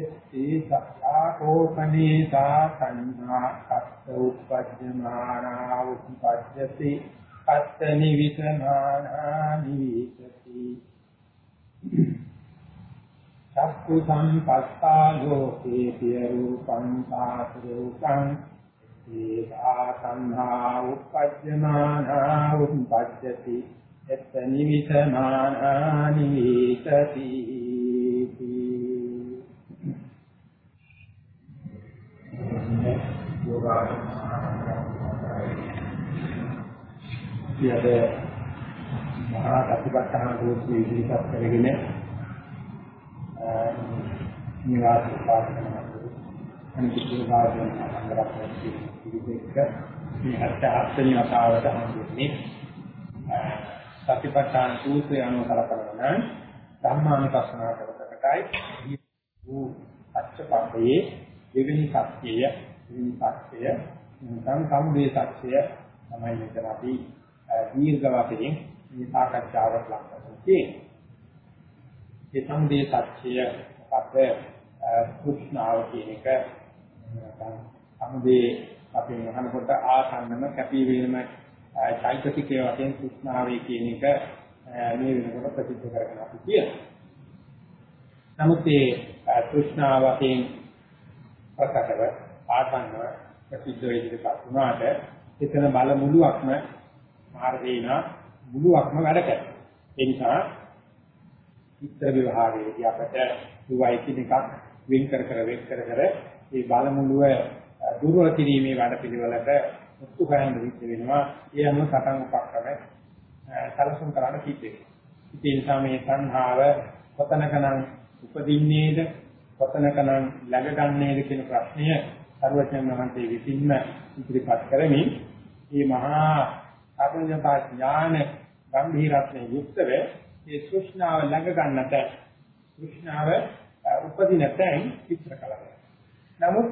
එත්ති සාකෝපනේ සාසංහා කත්ත උපජ්ජමානා උපජ්ජති කත්ත නිවිතමානා නිවිතති චක්කු සංපස්සා ලෝකේ පිය රූපං සාසරූපං ඒකා සංහා උපජ්ජමානා උපජ්ජති එත් නිවිතමානා නිවිතති යද මහා කතිපත්තන දෝෂී ඉදිරිපත් කරගෙන නිවාස පාදකන අනිත්‍ය වාදන අංගරක්ෂි ඉදිරිපත් මේ හත් හත්වෙනි වතාවට හම්බුනේ සතිපට්ඨාන සූත්‍රය අනුව කලකරන ධම්මානුපස්සනා කරකටයි වූ අච්චපබ්බේ දෙවෙනි සත්‍යය දෙවෙනි සත්‍යය නැත්නම් සම්බේ සත්‍යය තමයි මෙතන අපි දීර්ඝ වශයෙන් මේ සාකච්ඡාවට ලක් කරන්නේ. ඒ සම්බේ සත්‍යය මොකද කුෂ්ණාව කියන එක නැත්නම් සම්බේ අපි මහනකොට ආසන්නම කැපී වීම චෛතසිකයේ වශයෙන් කුෂ්ණාවේ කියන එක මේ වෙනකොට ප්‍රසිද්ධ කරගෙන අපි කියනවා. නමුත් ඒ කුෂ්ණාව වශයෙන් ප්‍රකටව ආසන්නව ප්‍රසිද්ධ වෙයිදපත් වුණාට එතන බල මුලුවක්ම මාර්ගේන මුලුවක්ම වැඩ කරනවා. ඒ නිසා චිත්‍ර විභාගයේදී අපට දුවයි කියන එකක් වෙන් කර කර වෙන් කර කර මේ බල මුලුව දුර්වල කිරීමේ වැඩ පිළිවෙලට මුතු ගන්න විදිහ වෙනවා. ඒ අනුව සටන් උපක්‍රම සැලසුම් කරන්න කිව්වේ. ඒ නිසා මේ සංහාව කොතනකනම් උපදින්නේද කොතනකනම් läගගන්නේද කියන ප්‍රශ්නය සර්වඥයන් වහන්සේ විසින්ම ඉදිරිපත් කරමින් මේ මහා අභිඥතා ඥාන ගම්භීරත්වයෙන් යුක්තව මේ සෘෂ්ණාව ළඟ ගන්නට සෘෂ්ණාව උපදින තැන් විස්තර කළා. නමුත්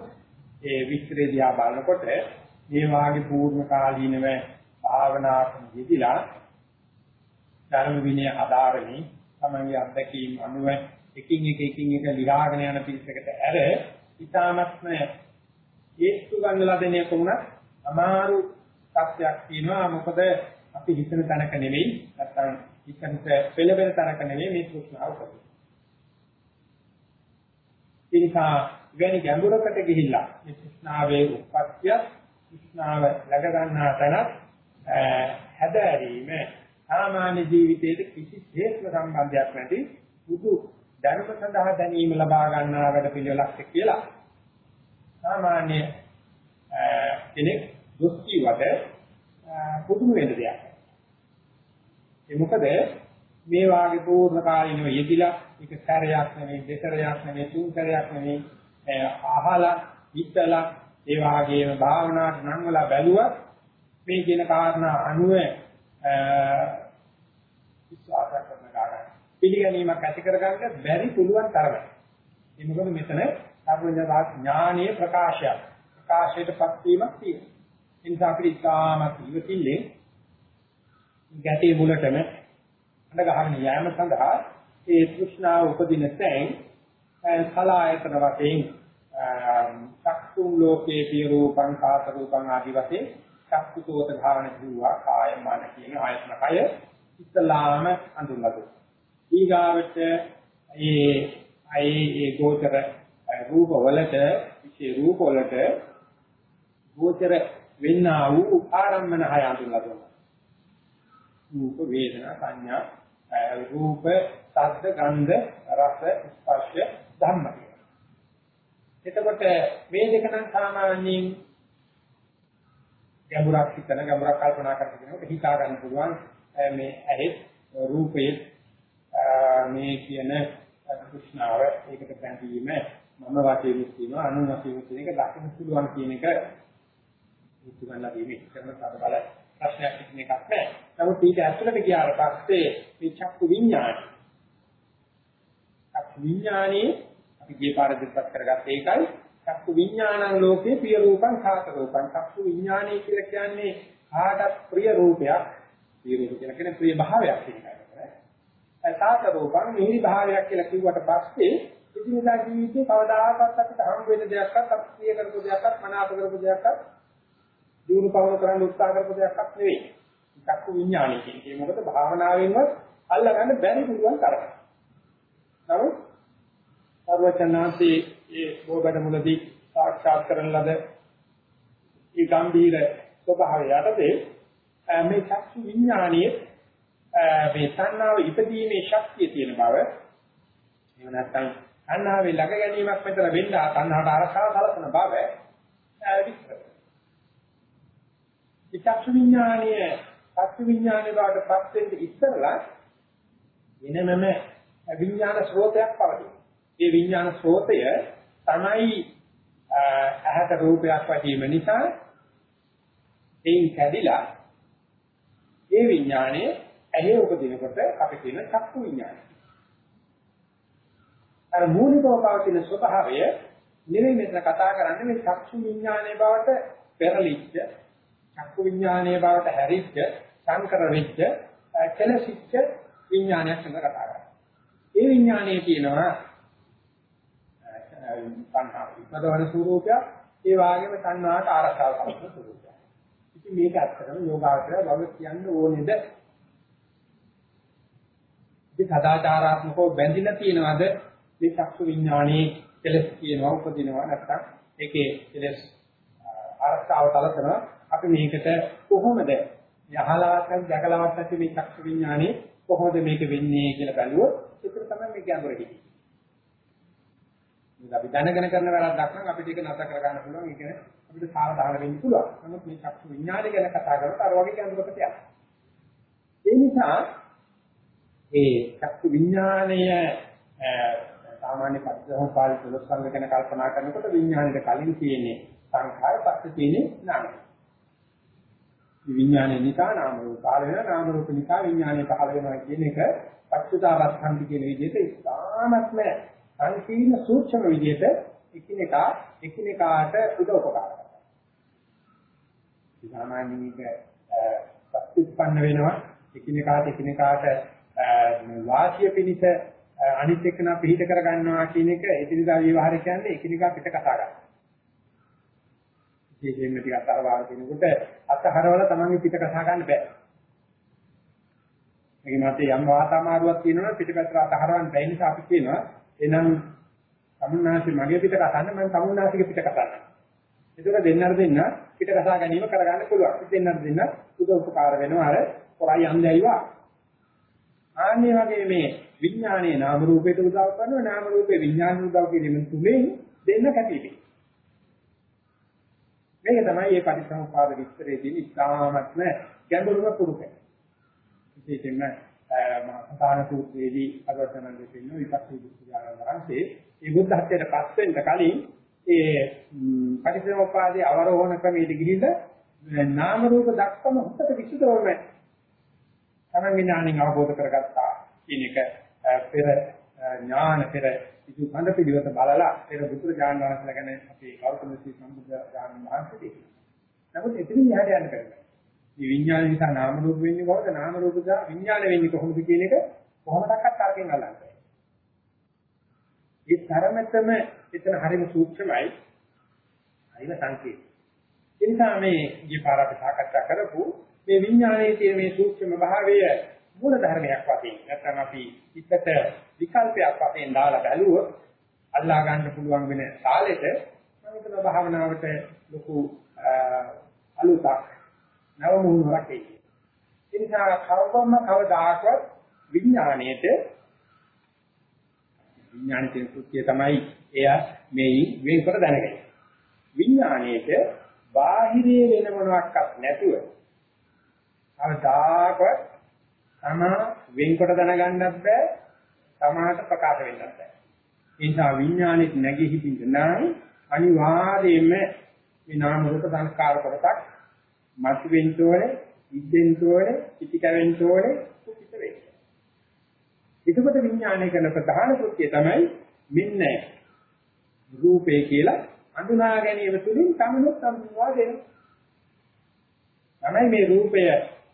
ඒ විස්තරය දිහා බලනකොට මේ වාගේ පූර්ණ කාලීනව භාවනාවක යෙදিলা ධර්ම විනය ආධාරණී තමන්ගේ අත්දැකීම් අනුව එකින් එක එකින් එක ලියාගෙන යන පිළිසකට ඇර ඊ타මත්ම ඒත්තු ගන්නලා දෙන එක උනත් අමාරු තත්යක් තියෙනවා මොකද අපි හිතන තැනක නෙවෙයි නැත්නම් හිතන්ට පෙළවෙන තැනක නෙවෙයි මේ තෘෂ්ණාව උපදින්නේ. ඒ නිසා වෙනි ගැඹුරකට ගිහිල්ලා මේ තෘෂ්ණාවේ උත්පත්තිය තෘෂ්ණාව läග ගන්නා තැනත් හැදෑරීම සාමාන්‍ය ජීවිතයේ කිසිසේත්ම සම්බන්ධයක් නැති බුදු ධර්ම සඳහා දැනීම ලබා ගන්නා වැඩ පිළිවෙලක් කියලා සාමාන්‍ය කෙනෙක් දුක් කිව්වට පුදුම වෙන දෙයක්. ඒ මොකද මේ වාගේ පූර්ණ කාලිනව යෙදිලා එක සැරයක් නෙවෙයි දෙසරයක් නෙවෙයි තුන් සැරයක් නෙවෙයි අහලා හිතලා ඒ වාගේම භාවනාවට නම් වල බැලුවත් මේ කියන කාරණා අනුව විශ්වාස කරන කාරණා පිළිගැනීමක් ඇති කරගන්න බැරි පුළුවන් තරමයි. ඒ මොකද මෙතන සර්වඥතා ඥානීය ප්‍රකාශයක් ප්‍රකාශයටපත් වීමක් තියෙනවා. ඒ නිසා අපිට ඉතාමත් ඉවසිල්ලෙන් ගැටේ මුලටම අඬ ගහගෙන යෑම සඳහා ඒ තෘෂ්ණාව උපදින තැන් කලායතන වශයෙන් චක්කුම් ලෝකේ පිය රූපං කාත රූපං ආදි වශයෙන් චක්කුතෝත භාවන දුවා කාය මන කියන ආයතන කය ඉස්ලාම අඳුනගන්න. ඊගාවට ඒ අයි ඒ ගෝචර රූප වලට විශේෂ රූප වලට ගෝචර වෙන්නා වූ ආරම්මන හය අඳුනලා දුන්නා. රූප වේදනා සංඥා රූප ශබ්ද ගන්ධ රස ස්පර්ශ ධම්ම එතකොට මේ දෙක නම් සාමාන්‍යයෙන් ගැඹුරක් හිතන ගැඹුරක් කල්පනා කරන කෙනෙකුට හිතා ගන්න පුළුවන් මේ ඇහි රූපයේ මේ කියන කෘෂ්ණාව ඒකට බැඳීම මම වශයෙන් කියනවා අනු වශයෙන් කියන එක දකින්න පුළුවන් කියන එක මුතුගන්ලා දීමේ කරන සාද බල ප්‍රශ්නයක් ඉන්න එකක් නෑ. නමුත් ඊට ඇතුළට ගියාට පස්සේ මේ චක්කු විඥානය චක්කු විඥානේ අපි ගිය පාර දෙපත් කරගත්ත ඒකයි චක්කු විඥානං ලෝකේ ප්‍රිය රූපං සාත රූපං චක්කු විඥානේ කියලා කියන්නේ කාටත් ප්‍රිය රූපයක් ප්‍රිය රූප කියලා කියන්නේ ප්‍රිය භාවයක් කියන එකයි. සාත රූපං මිහිරි භාවයක් කියලා කිව්වට පස්සේ ඉදිරියදා ජීවිතේ කවදාකවත් අපිට හම් වෙන දෙයක්වත් අපි ප්‍රිය කරපු දෙයක්වත් මනාප කරපු දෙයක්වත් දිනු පවන කරන්න උත්සාහ කරපු දෙයක්වත් නෙවෙයි. චක්කු විඥානය කියන්නේ මොකද භාවනාවෙන්වත් අල්ලගන්න බැරි පුළුවන් තරම. නමුත් සර්වචනාන්සේ ඒ බෝබඩ මුලදී සාක්ෂාත් කරන ලද ඒ ගම්බීර ස්වභාවය යටතේ මේ චක්කු විඥානයේ මේ තණ්හාව ඉපදීමේ ශක්තිය තියෙන බව එහෙම නැත්නම් තණ්හාවේ ළඟ ගැනීමක් මෙතන වෙන්න තණ්හාට අරසාව කලසන බව විස්තර. චක්කු විඥානයේ චක්කු විඥානයේ බවට පත් වෙන්න ඉස්සරලා වෙනමම විඥාන ස්රෝතයක් පවතී. ඒ විඥාන ස්රෝතය තමයි ඇහැට රූපයක් වටීම නිසා එයින් කැඩිලා ඒ විඥානය ඇහි උපදිනකොට අපි කියන චක්කු විඥානය. අර මූලිකව පවතින ස්වභාවය නෙවෙයි මෙතන කතා කරන්නේ මේ චක්කු විඥානයේ බවට පෙරලිච්ච චක්කු විඥානයේ බවට හැරිච්ච සංකර වෙච්ච කෙලසිච්ච විඥානයක් ගැන කතා කරන්නේ. ඒ විඥානයේ තියෙනවා සංහාව විපදවන ස්වરૂපයක් ඒ වගේම සංහාවට ආරක්ෂාව කරන ස්වરૂපයක්. ඉතින් මේක ඇත්තටම යෝගාවචරය බව කියන්න ඕනේද? ඉතින් සදාචාරාත්මකව බැඳිලා තියෙනවද මේ චක්කු විඥානයේ කෙලස් කියනවා උපදිනවා නැත්නම් ඒකේ කෙලස් ආරක්ෂාව තලසන අපි මේකට කොහොමද යහලාවත් දැකලාවත් නැති මේ චක්කු විඥානේ කොහොමද මේක වෙන්නේ කියලා බැලුවොත් ඒක තමයි මේ ගැඹුර හිතේ. මේක අපි දැනගෙන කරන වැරද්දක් නම් අපිට ඒක නැතර කර ගන්න පුළුවන්. ඒක අපිට සාවධාන වෙන්න පුළුවන්. නමුත් මේ චක්කු විඥානය ගැන කතා කරනකොට අර වගේ ගැඹුරකට යනවා. ඒ නිසා ඒ චක්කු විඥානය සාමාන්‍ය පස්සහෝපාල තුලස්කන්ධ ගැන කල්පනා කරනකොට විඥානෙට කලින් තියෙන්නේ සංඛාර පස්සේ තියෙන්නේ නාම. විඥානය නිසා නාම රූප පහළ වෙනවා නාම රූප නිසා විඥානය පහළ වෙනවා කියන එක පච්චුතාවස්කන්ධ කියන විදිහට ඉස්හාමත්ම සංකීර්ණ සූක්ෂම විදිහට එකිනෙකා එකිනෙකාට උදව් උපකාර කරනවා. සාමාන්‍යයෙන් ප්‍රතිඋත්පන්න වෙනවා එකිනෙකාට එකිනෙකාට වාසිය පිණිස අනිත් එක්කන පිළිහිද කර ගන්නවා කියන එක එදිනදා විවහාරය කියන්නේ එකිනෙකා පිට කතා කරනවා. විශේෂයෙන්ම ටිකක් අතරවාර කෙනෙකුට අතහරවල තමන්ගේ පිට කතා ගන්න බෑ. මේක මතේ යම් වාතාමාරුවක් තියෙනවා පිටපැත්තට අතහරවන්න බැහැ නිසා අපි කියනවා එනම් තමුන්නාසි මගේ පිට කතාන්න මම තමුන්නාසිගේ පිට කතාන්න. ඒක දෙන්නර දෙන්න පිට කතා ගැනීම කරගන්න පුළුවන්. දෙන්නර දෙන්න උදව් උපකාර වෙනවා අර කොරයි යන්දයිවා. ආන්නේ වගේ මේ විඥානයේ නාම රූපයට උදව් කරනවා නාම රූපේ විඥාන උදව් කිරීම තුලින් දෙන්න කැපිලි. මේක තමයි මේ පරිසම්පාද විස්තරයේ තියෙන ඉස්හාමත්ම ගැඹුරුම පුරුක. විශේෂයෙන්ම මහාන සූත්‍රයේදී අගතනන් දෙපින්න විපස්සී බුද්ධයාණන් වහන්සේ මේ බුද්ධ හත්යට පස් වෙන්න කලින් ඒ පරිසම්පාදයේ අවරෝහණ ක්‍රමයට ගිහිල්ලා නාම රූප දක්වම හොඳට විසුදවම තමයි ඥාණයෙන් අවබෝධ කරගත්තා කියන එක පෙර ඥාන පෙර ඉදු කඳ පිළිවෙත බලලා පෙර බුදුර ඥාන වහන්සේලා ගැන අපි ගෞතම සී සම්බුද්ධ ඥාන වහන්සේ දෙකේ. නමුත් එතනින් එහාට යන්න බැහැ. මේ විඥාන නිසා නාම රූප වෙන්නේ කොහොමද? නාම රූප නිසා විඥාන වෙන්නේ කොහොමද කියන එක කොහොමදක්වත් අරගෙන අල්ලන්නේ. ඒ තරමටම එතන හරිම සූක්ෂමයි. හරිම සංකේත. ඒ නිසා මේ ඊපාර අපි සාකච්ඡා කරපු මේ විඥානයේ තියෙන මේ සූක්ෂම භාවය මූල ධර්මයක් වශයෙන් නැත්නම් අපි පිටත විකල්පයක් වශයෙන් දාලා බැලුවොත් අල්ලා ගන්න පුළුවන් වෙන කාලෙට මම හිතන භාවනාවට ලොකු අලුතක් නව මුහුණක් එයි. ඒ නිසා කවවම කවදාකවත් විඥාණයට විඥානික කෘත්‍යය තමයි එය මේ වෙන්කොට දැනගන්නේ. විඥාණයට බාහිරයේ වෙන මොනවාක්වත් නැතුව කවදාකවත් තම වෙන්කොට දැනගන්නත් බෑ තමාට ප්‍රකාශ වෙන්නත් බෑ. ඒ නිසා විඥානෙත් නැගී හිටින්න නම් අනිවාර්යයෙන්ම මේ නාම රූප සංස්කාර කොටසක් මතු වෙන්න ඕනේ, ඉද්දෙන්න ඕනේ, පිටිකවෙන්න ඕනේ, කුපිත වෙන්න. එතකොට විඥානය කරන ප්‍රධාන කෘත්‍යය තමයි මෙන්න රූපේ කියලා අඳුනා ගැනීම තුළින් තමනුත් අඳුනවා දෙනවා. තමයි මේ රූපය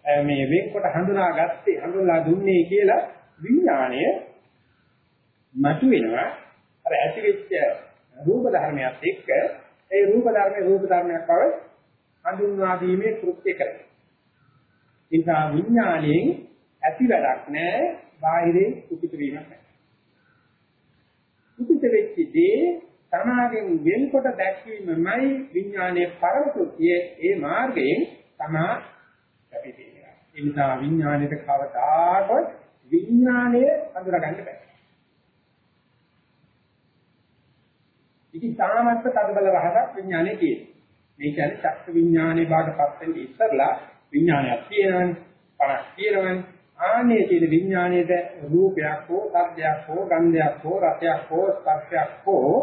මේ වෙන්කොට හඳුනාගත්තේ හඳුන්ලා දුන්නේ කියලා විඥාණය මතු වෙනවා අර ඇති වෙච්ච රූප ධර්මයක් එක්ක ඒ රූප ධර්මයේ රූප ධර්මයක් බව හඳුන්වා දීමේ කෘත්‍ය කරනවා. ඒ නිසා විඥාණයෙන් ඇති වැඩක් නැහැ බාහිරේ කුපිත වීමක් නැහැ. කුපිත වෙච්ච දේ තමාගෙන් වෙන්කොට දැක්වීමමයි විඥානයේ පරම කෘත්‍යයේ ඒ මාර්ගයෙන් තමා කැපිපෙන්නේ. ඒ නිසා විඥාණයට කවදාකවත් විඥාණය අඳුරගන්න බෑ. ඉතින් තාමත්ම තදබල රහසක් විඥානයේ තියෙනවා. මේ කියන්නේ චක්ක විඥානයේ බාටපත් වෙන්න ඉස්සරලා විඥානයක් තියෙනවනේ. පණක් තියෙනවනේ. ආනේ තියෙන විඥානයේද රූපයක් හෝ සද්දයක් හෝ ගන්ධයක් හෝ රසයක් හෝ ස්පර්ශයක් හෝ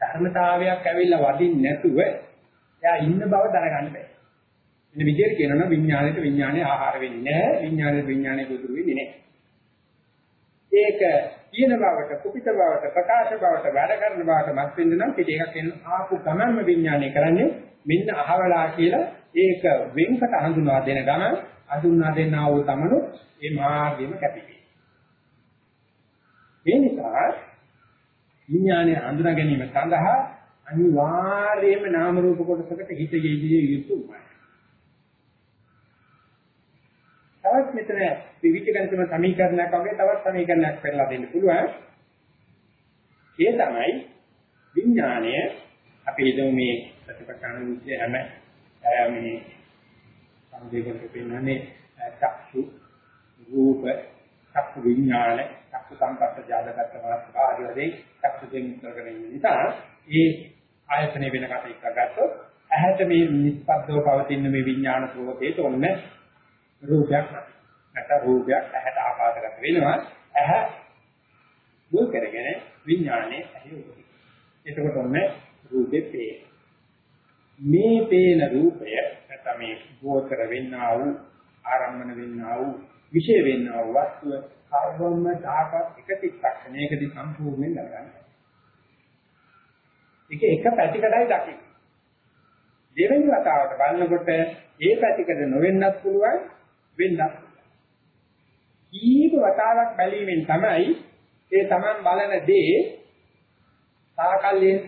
ධර්මතාවයක් ඇවිල්ලා වදින්න නැතුව එයා ඉන්න බව දැනගන්න බෑ. ඉතින් විදියට කියනවනම් විඥාණයට විඥානේ ආහාර වෙන්නේ නැහැ. විඥාණයට විඥානේ ගොදුරු වෙන්නේ නැහැ. ඒක තියෙන බවට, කුපිත බවට, ප්‍රකාශ බවට, වැඩ කරන බවට මත් වෙන්න නම් පිට එකක් එන්න ආපු ගමන්ම විඥානය කරන්නේ මෙන්න අහවලා කියලා ඒක වෙන්කට හඳුනා දෙන ගමන් හඳුනා දෙන්නා වූ තමනු මේ මාර්ගෙම කැපිපේ. ඒ නිසා විඥානය හඳුනා ගැනීම සඳහා අනිවාර්යයෙන්ම නාම රූප කොටසකට හිත යෙදිය යුතුයි. තවත් මෙතන විවිධ ගණිතම සමීකරණයක් වගේ තවත් සමීකරණයක් පෙන්නලා දෙන්න පුළුවන්. ඒ තමයි විඥාණය අපි හිතමු මේ ප්‍රතිපක්ෂාන විද්‍ය හැම මේ සංදේශක පෙන්නන්නේ චක්සු රූප චක්කු විඥාන චක්කු සංපස්ස ජාතකත් වලට ආදී වශයෙන් චක්සු දෙන්න කරගෙන ඉන්න නිසා ඒ ආයතනෙ වෙන කටයුත්තක් ගත්තොත් ඇහැට මේ නිස්පද්දව පවතින මේ විඥාන ස්වභාවයට ඔන්නේ රූපයක් නැත්නම් රූපයක් ඇහැට ආපාදගත වෙනවා. ඇහැ මුල් කරගෙන විඥානේ ඇහි උපදී එතකොට ඔන්නේ රූපේ පේ මේ පේන රූපය නැත්නම් මේ ගෝචර වෙන්නා වූ ආරම්භන වෙන්නා වූ විශේෂ වෙන්නා වූ වස්තුව කර්මම දාපත් එක චිත්තක්ෂණයකදී සම්පූර්ණයෙන් ලබනවා ඒක එක පැතිකඩයි දකින්න. දෙවෙනි වතාවට බලනකොට ඒ පැතිකඩ නොවෙන්නත් පුළුවන් වෙන්නත් කීප වතාවක් බැලීමෙන් තමයි ඒ Taman බලන දේ සාකල්යෙන්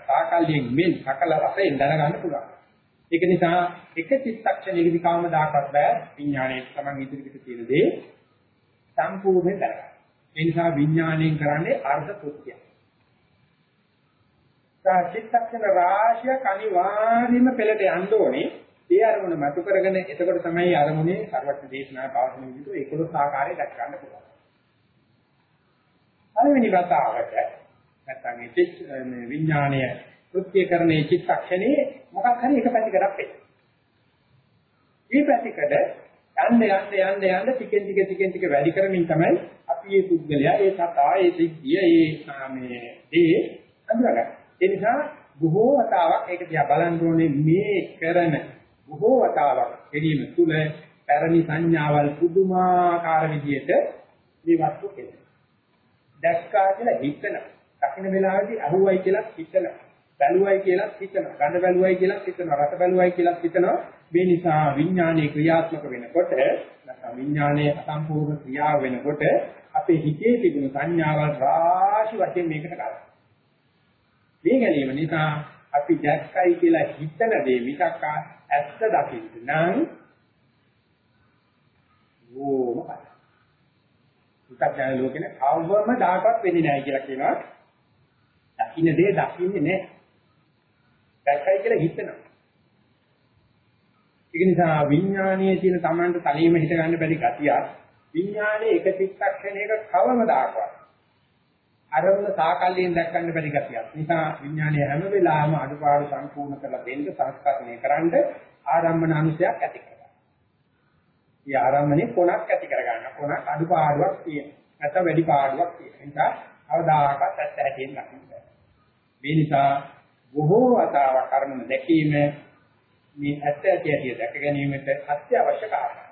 සාකල්යෙන් මෙන් සකල රසයෙන් දැනගන්න පුළුවන්. ඒක නිසා එක චිත්තක්ෂණයකදී කාම දාකවත් බෑ විඥාණයට Taman ඉදිරියට තියෙන දේ සම්පූර්ණයෙන් දැනගන්න. ඒ නිසා විඥාණයෙන් කරන්නේ අර්ධ කෘත්‍යය. චිත්තක්ෂණ රාශියක් අනිවාර්යයෙන්ම පෙළට යන්න ඕනේ ඒ අරමුණ මතු කරගෙන එතකොට තමයි අරමුණේ සර්වඥ දේශනා පවතින විදිහට 11 ආකාරයට දැක් ගන්න පුළුවන්. පළවෙනි වතාවට නැත්නම් මේ විඥාණය කෘත්‍යකරණයේ චිත්තක්ෂණේ මොකක් හරි එක පැතිකඩක් වෙයි. මේ පැතිකඩ යන්න යන්න යන්න යන්න ටිකෙන් ටික ටිකෙන් ටික වැඩි කරමින් තමයි අපි මේ පුද්ගලයා, ඒ සතා, ඒ සිද්ධිය, ඒ මේ ඒ අඳුරගන්නේ. ඒ නිසා බොහෝ වතාවක් ඒක දිහා බලන්න ඕනේ මේ කරන බොහෝ වතාවක් එදීම තුල පැරණි සංඥාවල් පුදුමාකාර විදිහට මේ වස්තු කෙරේ. දැක්කා කියලා හිතන. දකින්න වෙලාවේදී අහුවයි කියලා හිතන. බැලුවයි කියලා හිතන. ගඳ බැලුවයි කියලා හිතන. රස බැලුවයි කියලා හිතනවා. මේ නිසා විඥානයේ ක්‍රියාත්මක වෙනකොට නැත්නම් විඥානයේ අසම්පූර්ණ ක්‍රියාව වෙනකොට අපේ හිතේ තිබුණු සංඥාවල් රාශි වශයෙන් මේකට ගන්නවා. මේ ගැනීම නිසා අපි දැක්කයි කියලා හිතන දේ මිසක් ඇත්ත දකින්න නම් ඕම කයි. උත්තරජන ලෝකෙන කවවම දායකත් වෙන්නේ නැහැ කියලා කියනවා. දකින්න දේ දකින්නේ නැහැ. දැක්කයි කියලා හිතනවා. ඒක නිසා විඥානයේ තියෙන Tamanට තනියම හිත ගන්න බැරි ගතියක් විඥානයේ එක චිත්තක්ෂණයක කවම දායකවත් අරමුණ සාකල්යෙන් දැක්කන්න බැරි ගතියක්. නිසා විඥානය හැම වෙලාවෙම අඩුපාඩු සම්පූර්ණ කරලා දෙන්න සංස්කරණය කරන්න ආරම්භන අනුසයක් ඇති කරගන්න. මේ ආරම්භනේ කොනක් ඇති කරගන්න. කොනක් අඩුපාඩුවක් තියෙන. නැත්නම් වැඩි පාඩුවක් තියෙන. නිසා අවදාහකත් ඇත්ත හැටියෙන් දකින්න බෑ. මේ නිසා බොහෝ වතාවක් අරමුණ දැකීම මේ ඇත්ත ඇති හැටි දැක ගැනීමට අත්‍යවශ්‍ය කාරණා.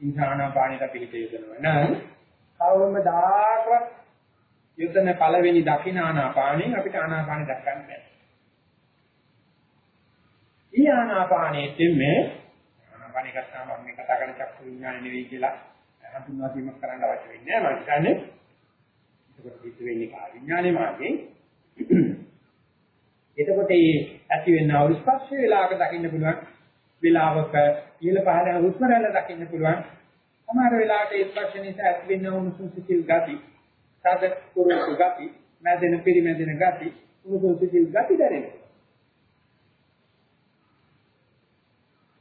ඉන්ද්‍රාණපාණිත පිළිපෙ යොදනවා නම් කවමදාකවත් යොදන පළවෙනි දකින ආනාපානෙන් අපිට ආනාපානෙ දැක ගන්න බැහැ. ඊ ආනාපානෙත් මේ ආනාපානෙ ගත්තාම අපි කතා කරන චක්කු විඥාන නෙවෙයි කියලා හඳුන්වා දීමක් කරන්න අවශ්‍ය වෙන්නේ නැහැ. මම කියන්නේ ඒක හිත වෙන්නේ කාය විඥානේ මාර්ගයෙන්. එතකොට මේ ඇති වෙනා වූ ස්පර්ශ වේලාවක දකින්න පුළුවන්. වේලාවක ඊළ පහළ යන හුස්ම රැල්ල දකින්න පුළුවන්. සමහර වෙලාවට ඒ ස්පර්ශ නිසා ඇති වෙනා වූ සුසිතිල් ගති, සාද කුරුසු ගති, මැදෙන පිරිමැදෙන ගති, සුසිතිල් ගති දැනෙනවා.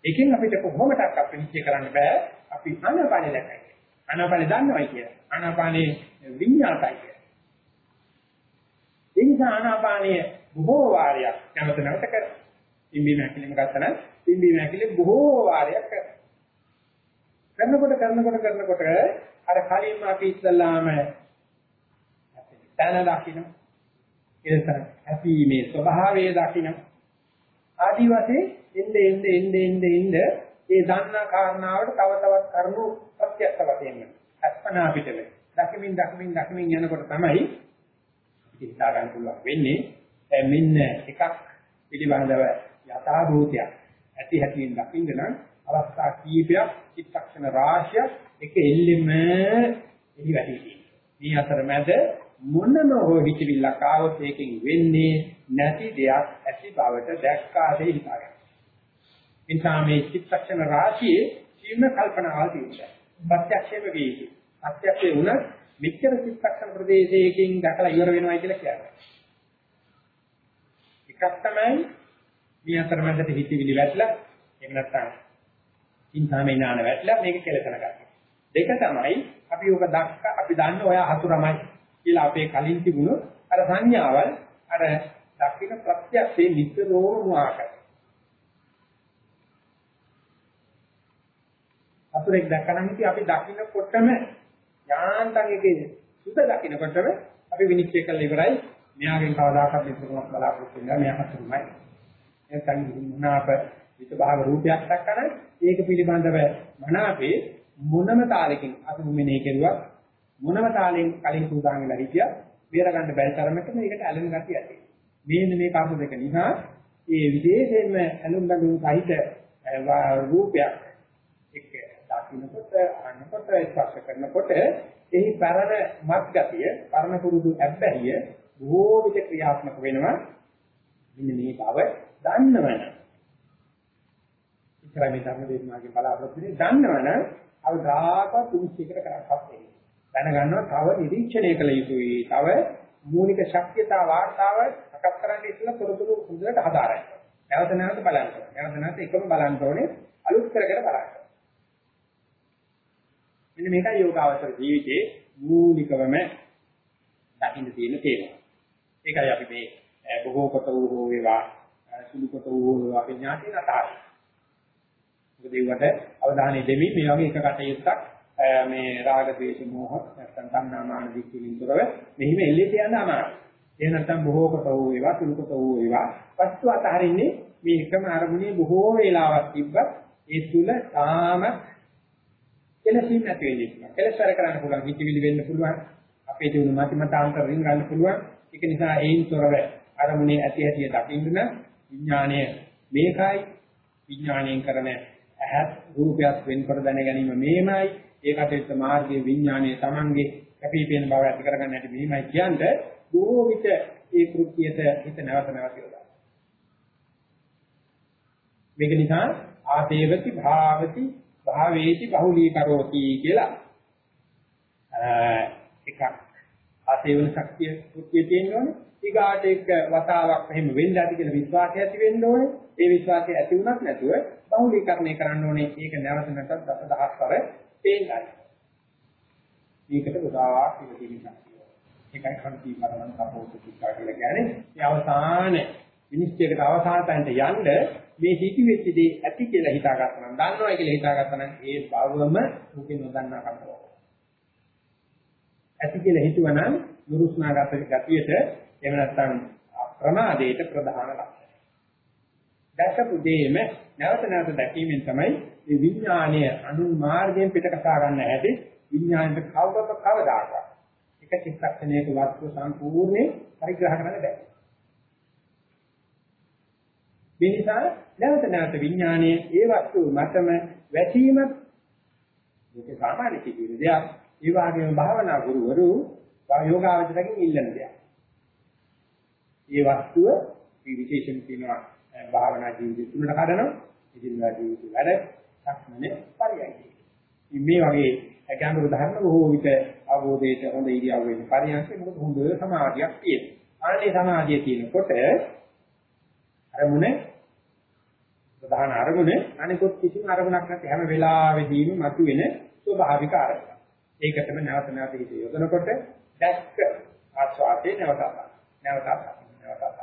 එකෙන් අපිට කොහොමදක් අපිනිච්ච කරන්න බෑ. අපි ආනාපානෙ දැකයි. ආනාපානෙ දන්නවයි කියලා. ආනාපානේ විඤ්ඤාතයි කියලා. ඒ නිසා ආනාපානීය බොහෝ වාරයක් නැවත නැවත කරනවා. පිම්බීම හැකිලිම ගත්තනම් පිම්බීම හැකිලි බොහෝ වාරයක් කරනවා. කරනකොට කරනකොට කරනකොට අර කලින්ම අපි ඉස්සල්ලාම තන දකින්න එලෙස හැපීමේ ස්වභාවය දකින්න ආදි වශයෙන් එnde එnde එnde එnde එnde ඒ දන්නා කාරණාවට තව තවත් කරුණු ප්‍රත්‍යක්ෂ වශයෙන් අස්පනා පිටම දකිමින් දකිමින් දකිමින් යනකොට තමයි හිතා ගන්න පුළුවන් වෙන්නේ. මෙන්න එකක් පිළිබඳව යථා භූතයක් ඇති හැටියෙන් දකින්න නම් අවස්ථා කීපයක් චිත්තක්ෂණ රාශියක් එක එල්ලෙම එහි වැඩි මේ අතරමැද මොනම හෝ හිතවිල්ලක් ආවොත් ඒකෙන් වෙන්නේ නැති දෙයක් ඇති බවට දැක්කාදී හිතාගන්න. එනිසා මේ චිත්තක්ෂණ රාශියේ සීම කල්පනාවල් තියෙනවා. ප්‍රත්‍යක්ෂයෙන් වෙන්නේ. ප්‍රත්‍යක්ෂේ වුණත් මෙච්චර චිත්තක්ෂණ ප්‍රදේශයකින් දැකලා ඉවර වෙනවා කියලා කියන්නේ. එකක් තමයි මේ අතරමැදට හිතවිලි වැටලා එහෙම නැත්නම් ඉන්සාමේ ඥාන වැටලා මේක කෙලසන ගන්න. දෙක තමයි අපි ඔක දක්ක අපි දන්න ඔය හතුරමයි කියලා අපේ කලින් තිබුණු අර සංඥාවල් අර දක්ෂින ප්‍රත්‍යක්ෂේ නිතරම මුවාකයි. හතුරෙක් දැක්කනම් ඉතින් අපි දකින්නකොටම යාන්තම් එකේ සුද දකින්නකොටම අපි විනිශ්චය කළ ඉවරයි මෙයාගෙන් කවදාකවත් විතරක් බලාපොරොත්තු වෙනවා මෙයා හතුරුමයි. එතන මුනාප විතභාග රූපයක් දක්කන ඒක පිළිබඳව මනාපේ මොනම තාලෙකින් අපි මෙනේ කෙරුවා මොනම තාලෙන් කලින් සූදානම් වෙලා හිටියා බේර ගන්න බැරි තරමට මේකට ඇලෙන ගතිය ඇති. මේන්න මේ කාපු දෙක නිසා ඒ විශේෂයෙන්ම ඇලුම් බඳුන් සහිත රූපයක් එක්ක දකින්නකොට අනකොට ස්පර්ශ කරනකොට එහි පරණ මත් ගතිය, පරණ පුරුදු අබ්බැහිය බොහෝ විට ක්‍රියාත්මක වෙනවා. මෙන්න මේ බව දන්නවනේ ඉස්සරහ මේ ධර්ම දේශනාවකින් බලාපොරොත්තු වෙන්නේ දන්නවනම් අවදාකවත් උන්සිකට කරක්වත් වෙන්නේ. දැනගන්නවා තව නිරීක්ෂණය කළ යුතුයි. තව මූලික ශක්තියතා වාර්තාව සකස් කරන්න ඉස්සෙල්ලා තොරතුරු හොඳට හදාරන්න. නැවත නැවත බලන්න. නැවත නැවත එකම බලන්න ඕනේ අලුත් කර කර බලන්න. මෙන්න මේකයි යෝගාවචර ජීවිතයේ මූලිකවම දකින්න තියෙන තේරුම. ඒකයි අපි මේ බොහෝ කොට වූ වේවා සුළු කොට වූ වේවා විඥාතින අතාරින්. මොකද ඒවට අවධානය දෙමින් මේ වගේ එක කටයුත්තක් මේ රාග ද්වේෂ මෝහ නැත්නම් තණ්හා මාන දික්කින් තොරව මෙහිම එල්ලෙට යන්න අමාරුයි. ඒ නැත්නම් බොහෝ කොට වූ ඒවා සුළු කොට වූ ඒවා වස්තු අතහරින්නේ මේ එකම අරමුණේ බොහෝ වේලාවක් තිබ්බත් ඒ තුල තාම කෙලසින් නැති වෙන්නේ. කෙලසර කරන්න පුළුවන්, හිතවිලි වෙන්න පුළුවන්, අපේ දිනු මත මතාන්තර රින් ගන්න පුළුවන්. ඒක නිසා ඒන් තොරව අරමුණේ ඇති ඇති දකින්න විඥාණය මේකයි විඥාණයෙන් කරන ඇහත් රූපයක් වෙන්කොට දැන ගැනීම මේමයි ඒකට මාර්ගයේ විඥානයේ Tamange කැපී පෙනෙන බව ඇති කරගන්න හැටි මෙහිමයි කියන්නේ බොහෝ විට ඒ කෘත්‍යයට හිත නැවත නැවත යොදා. මේක නිසා ආතේවති භාවති භාවේති බහුලී කරෝති කියලා එකක් ආතේවන ශක්තිය කෘත්‍ය තියෙනවනේ ඊගාට එක්ක වතාවක් එහෙම වෙන්න ඇති කියලා විශ්වාසය ඇති වෙන්න ඕනේ. ඒ විශ්වාසය ඇති වුණත් නැතුව බහුලීකරණය කරන්න ඕනේ. ඒක නැවත නැවතත් දසදහස් කර තේන්නයි. මේකට ගොඩාක් ඉතිරිලා. ඒකයි කන්ති මරණ කපෝතු කිච්චා කියලා කියන්නේ. මේ අවසාන විනිශ්චයකට අවසානටන්ට යන්න මේ හිති වෙච්ච දේ ඇති කියලා හිතාගත්තා නම් දන්නවා කියලා හිතාගත්තා නම් ඒ බවම දුකින් නොදන්නා කමක්. ඇති කියලා හිතුවනම් නුරුස්නාගත ගතියට එහෙම නැත්නම් ප්‍රමාදයට ප්‍රධාන ලක්ෂණය. දැකපු දෙයම නැවත නැවත දැකීමෙන් තමයි මේ විඥානය අනු මාර්ගයෙන් පිට කතා ගන්න හැටි විඥාණයට කවදක කවදාකවත් එක චිත්තක්ෂණයක වස්තු සම්පූර්ණයෙන් පරිග්‍රහ කරන්න බෑ. මේ නිසා නැවත නැවත විඥානයේ ඒ වස්තු මතම වැටීම මේක සාමාන්‍ය කිසිම දෙයක්. ඒ වගේම භාවනා ගුරුවරු යෝගාවචරයෙන් ඉල්ලන දෙයක්. මේ වස්තුව මේ විශේෂම කියනවා භාවනා ජීවිත තුනට කඩනවා. ඉදිරියට ජීවිත වැඩ සක්මනේ පරියන්කේ. මේ වගේ ගැඹුරු ධර්ම බොහෝ විට අවබෝධයට හොඳ ඉරියව් වෙන පරියන්කේ මොකද හොඳ සමාධියක් තියෙනවා. ආනේ සමාධිය තියෙනකොට අරමුණ ප්‍රධාන අරමුණ අනිකොත් කිසිම අරමුණක් නැති හැම වෙලාවෙදීම මතුවෙන ස්වභාවික අරමුණ. ඒකටම නැවත නැවත හිත යොදනකොට දැක්ක ආස්වාදේ නැවතත් නැවතත් නැවතත්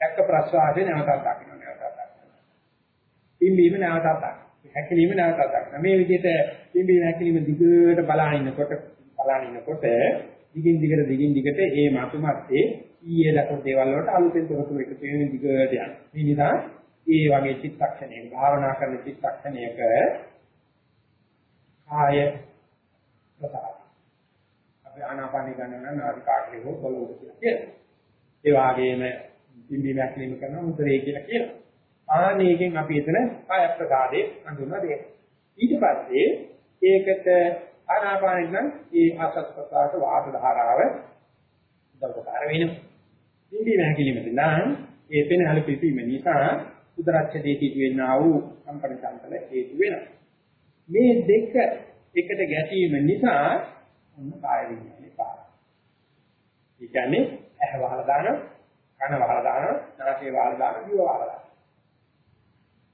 දැක්ක ප්‍රස්වාදේ නැවතත් දකින්න නැවතත් දකින්න. පිම්බීම නැවතත් දකින්න. හැකිලිම නැවතත් දකින්න. මේ විදිහට පිම්බීම හැකිලිම දිගට බලාගෙන ඉන්නකොට බලාගෙන ඉන්නකොට දිගින් දිගට දිගින් දිගට ඒ මතුමත්තේ ඊයේ දක්වන දේවල් වලට අලුතෙන් තොරතුරු එකතු වෙන දිගට යනවා. මේ නිසා ඒ වගේ චිත්තක්ෂණයක භාවනා කරන චිත්තක්ෂණයක කාය ප්‍රසාර. අපි ආනාපානි ගන්නවා නම් නාසිකාග්‍රේ හෝ පොළොව කියලා කියනවා. ඒ වගේම පිම්බීම හැකිලිම කරනවා උදරේ කියලා කියනවා. ආනේකෙන් අපි එතන කාය ප්‍රසාදේ හඳුන්වනවා දෙයක්. ඊට පස්සේ ඒකට ආනාපානෙ නම් ඒ ආසස් ප්‍රසාර වාද ධාරාව උදව්කාර වෙනවා. පිම්බීම හැකිලිමද නම් ඒ පෙනහල පිපීම නිසා උදරච්ඡදේ සිදුවෙනා වූ කම්පන චංචල හේතු වෙනවා. මේ දෙක එකට ගැටීම නිසා ඔන්න කාය විඥානේ පාර. ඒ කියන්නේ ඇහ වහලා දාන, කන වහලා දාන, නාසය වහලා දාන, දිව වහලා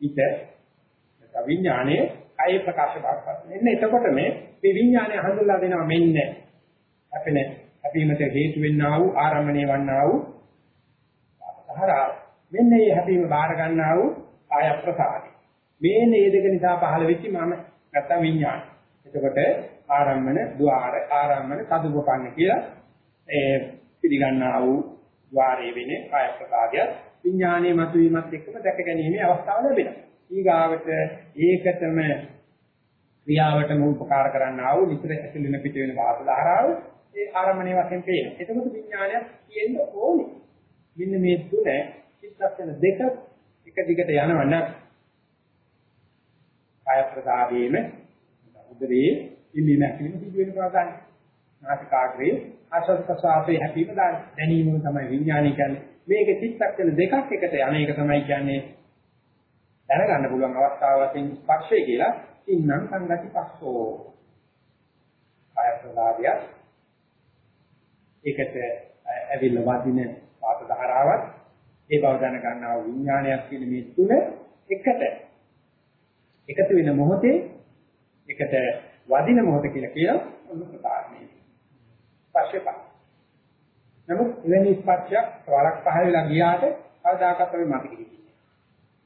හිත නැත්නම් විඥානයේ කය ප්‍රකාශ කරපත්. එන්න එතකොට මේ විඥානය හඳුල්ලා දෙනවා මෙන්න. අපිනේ හැපීමට හේතු වෙන්නා වූ ආරම්භණය වන්නා වූ සහරා මෙන්න මේ හැපීම බාර ගන්නා වූ ආය ප්‍රසාරි. මේ නේදක නිසා පහළ වෙච්ච මම නැත්නම් විඥාන. එතකොට ආරම්මන ద్వාර ආරම්මන සදුපපන්න කියලා ඒ පිළිගන්නා වූ ద్వාරයේ වෙන ආය ප්‍රකාශය විඥානයේ මතුවීමත් එක්කම දැක ගැනීමේ අවස්ථාව ලැබෙනවා. ඊගාවට ඒකතම ක්‍රියාවටම උපකාර කරන්නා වූ නිතර ඇතුළෙන පිට වෙන වාත ධාරාව ඒ ආරම්මණය වශයෙන් පේනවා. එතකොට විඥානයක් තියෙන්න ඕනේ. මෙන්න මේ තුන චිත්තක්ෂණ දෙක එක දිගට යනවා නම් කාය ප්‍රසාදයේම උදරේ ඉල්ලීම හැකිලිම සිදු වෙන බව ගන්න. නාසිකාග්‍රේ ආශ්වාස ප්‍රශ්වාසයේ හැපීම දාන දැනීම තමයි විඥානය කියන්නේ. මේක චිත්තක්ෂණ දෙකක් එකට යන එක තමයි කියන්නේ දැනගන්න පුළුවන් අවස්ථාවකින් ස්පර්ශය කියලා ඉන්නම් සංගති පස්සෝ. කාය ප්‍රසාදය ඒකට ඇවිල්ලා වදින වාත ධාරාවක් ඒ බව දැන ගන්නා විඥානයක් කියන මේ තුන එකට එකතු වෙන මොහොතේ එකට වදින මොහොත කියලා කියන ඔන්න ප්‍රකාශනය. ස්පර්ශපා. නමුත් එවැනි ස්පර්ශයක් වරක් පහල වෙලා ගියාට කවදාකවත් අපි මතක හිටින්නේ.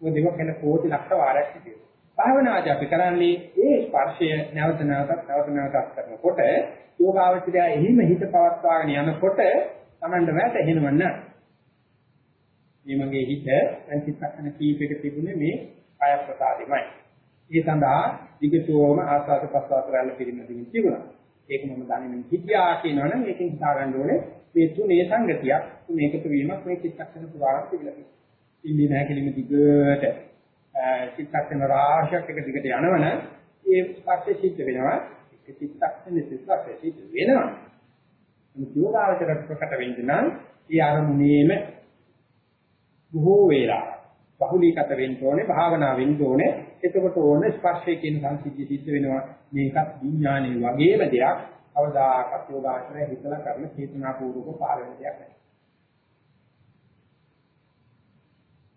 මොකද ඒක කෙන කෝටි ලක්ෂ වාරයක් සිදුවේ. භාවනාදී අපි කරන්නේ ඒ ස්පර්ශය නැවත නැවතත් නැවත නැවතත් කරනකොට යෝගාවචරය එහිම හිත පවත්වාගෙන යනකොට Tamanට වැටෙනව නෑ. මේ මගේ හිත දැන් චිත්තක්ෂණ කීපයක තිබුණේ මේ කාය ප්‍රසාදෙමයි. ඒ සඳහා විගතෝම ආස්වාද ප්‍රසවාස රැල්ල පිළිමදින් තිබුණා. ඒක මම දන්නේ හිතියා කියනවනම් ඒකෙන් හිතා ගන්න ඕනේ මේ තුනේ සංගතියක් තුනේ එකතු වීමක් මේ චිත්තක්ෂණ පුරාම තිබිලා තියෙනවා. ඉන්නේ නැහැ කෙලිම දිගට චිත්තක්ෂණ රාශියක් එක දිගට යනවනම් ඒ ස්පර්ශය සිද්ධ වෙනවා. ඒ චිත්තක්ෂණ ස්පර්ශය සිද්ධ වෙනවා. යෝගාවචර ප්‍රකට වෙන්න නම් ඒ අරමුණේම බොහෝ වේලා බහුලීගත වෙන්න ඕනේ භාවනා වෙන්න ඕනේ එතකොට ඕන ස්පර්ශය කියන සංසිද්ධිය සිද්ධ වෙනවා. මේකත් විඥානයේ වගේම දෙයක්. අවදාකත් යෝගාචරය හිතලා කරන චේතනාපූර්වක පාරවන දෙයක් නෙවෙයි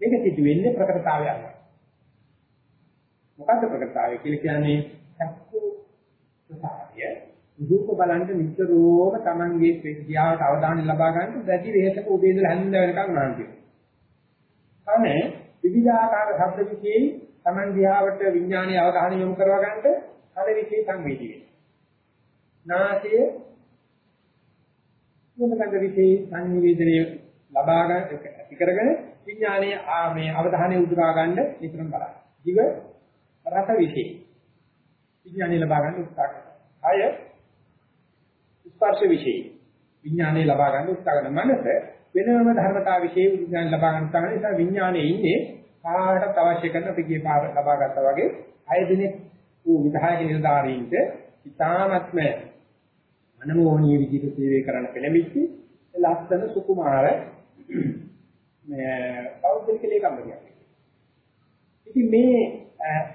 මේක සිද්ධ වෙන්නේ ප්‍රකටතාවයක් මොකද්ද ප්‍රකටතාවය කියලා කියන්නේ? චක්කු ප්‍රසාරය. රූප බලන්න නිතරම Tamange ක්‍රියාවට අවධානය ලබා ගන්න දැඩි වෙහෙසක උදේ ඉඳලා හැන්ද වෙනකන් උනන්දු වෙනවා. අනේ විවිධාකාර ශබ්ද විශේෂයි Taman දිහාවට විඥානයේ අවධානය යොමු කරවා ගන්නට කල විශේෂ සංවේදී වෙනවා. නාසය මොනකන්ද විශේෂ සංවේදනය ලබා ගන්න ඇති කරගෙන විඥානයේ මේ අවධානය උදුරා ගන්න නිතරම බලන්න. දිව රස විශේෂ විඥානය ලබා ගන්න උත්සාහ කරනවා. අය ස්පර්ශ විශේෂ විඥානය ලබා ගන්න උත්සාහ කරන මනස වෙනම ධර්මතාව විශේෂ විඥාන ලබා ගන්න තමයි නිසා විඥානයේ ඉන්නේ කාටත් අවශ්‍ය කරන අපි ගිය පාර ලබා ගත්තා වගේ අය දිනේ වූ විධායක නිලධාරීන්ට ඉතාමත්ම අනමෝහණීය විදිහට සේවය කරන්න පෙළඹිච්ච ලස්සන සුකුමාර මේ පෞද්ගලික ලේකම්බරියක්. ඉතින් මේ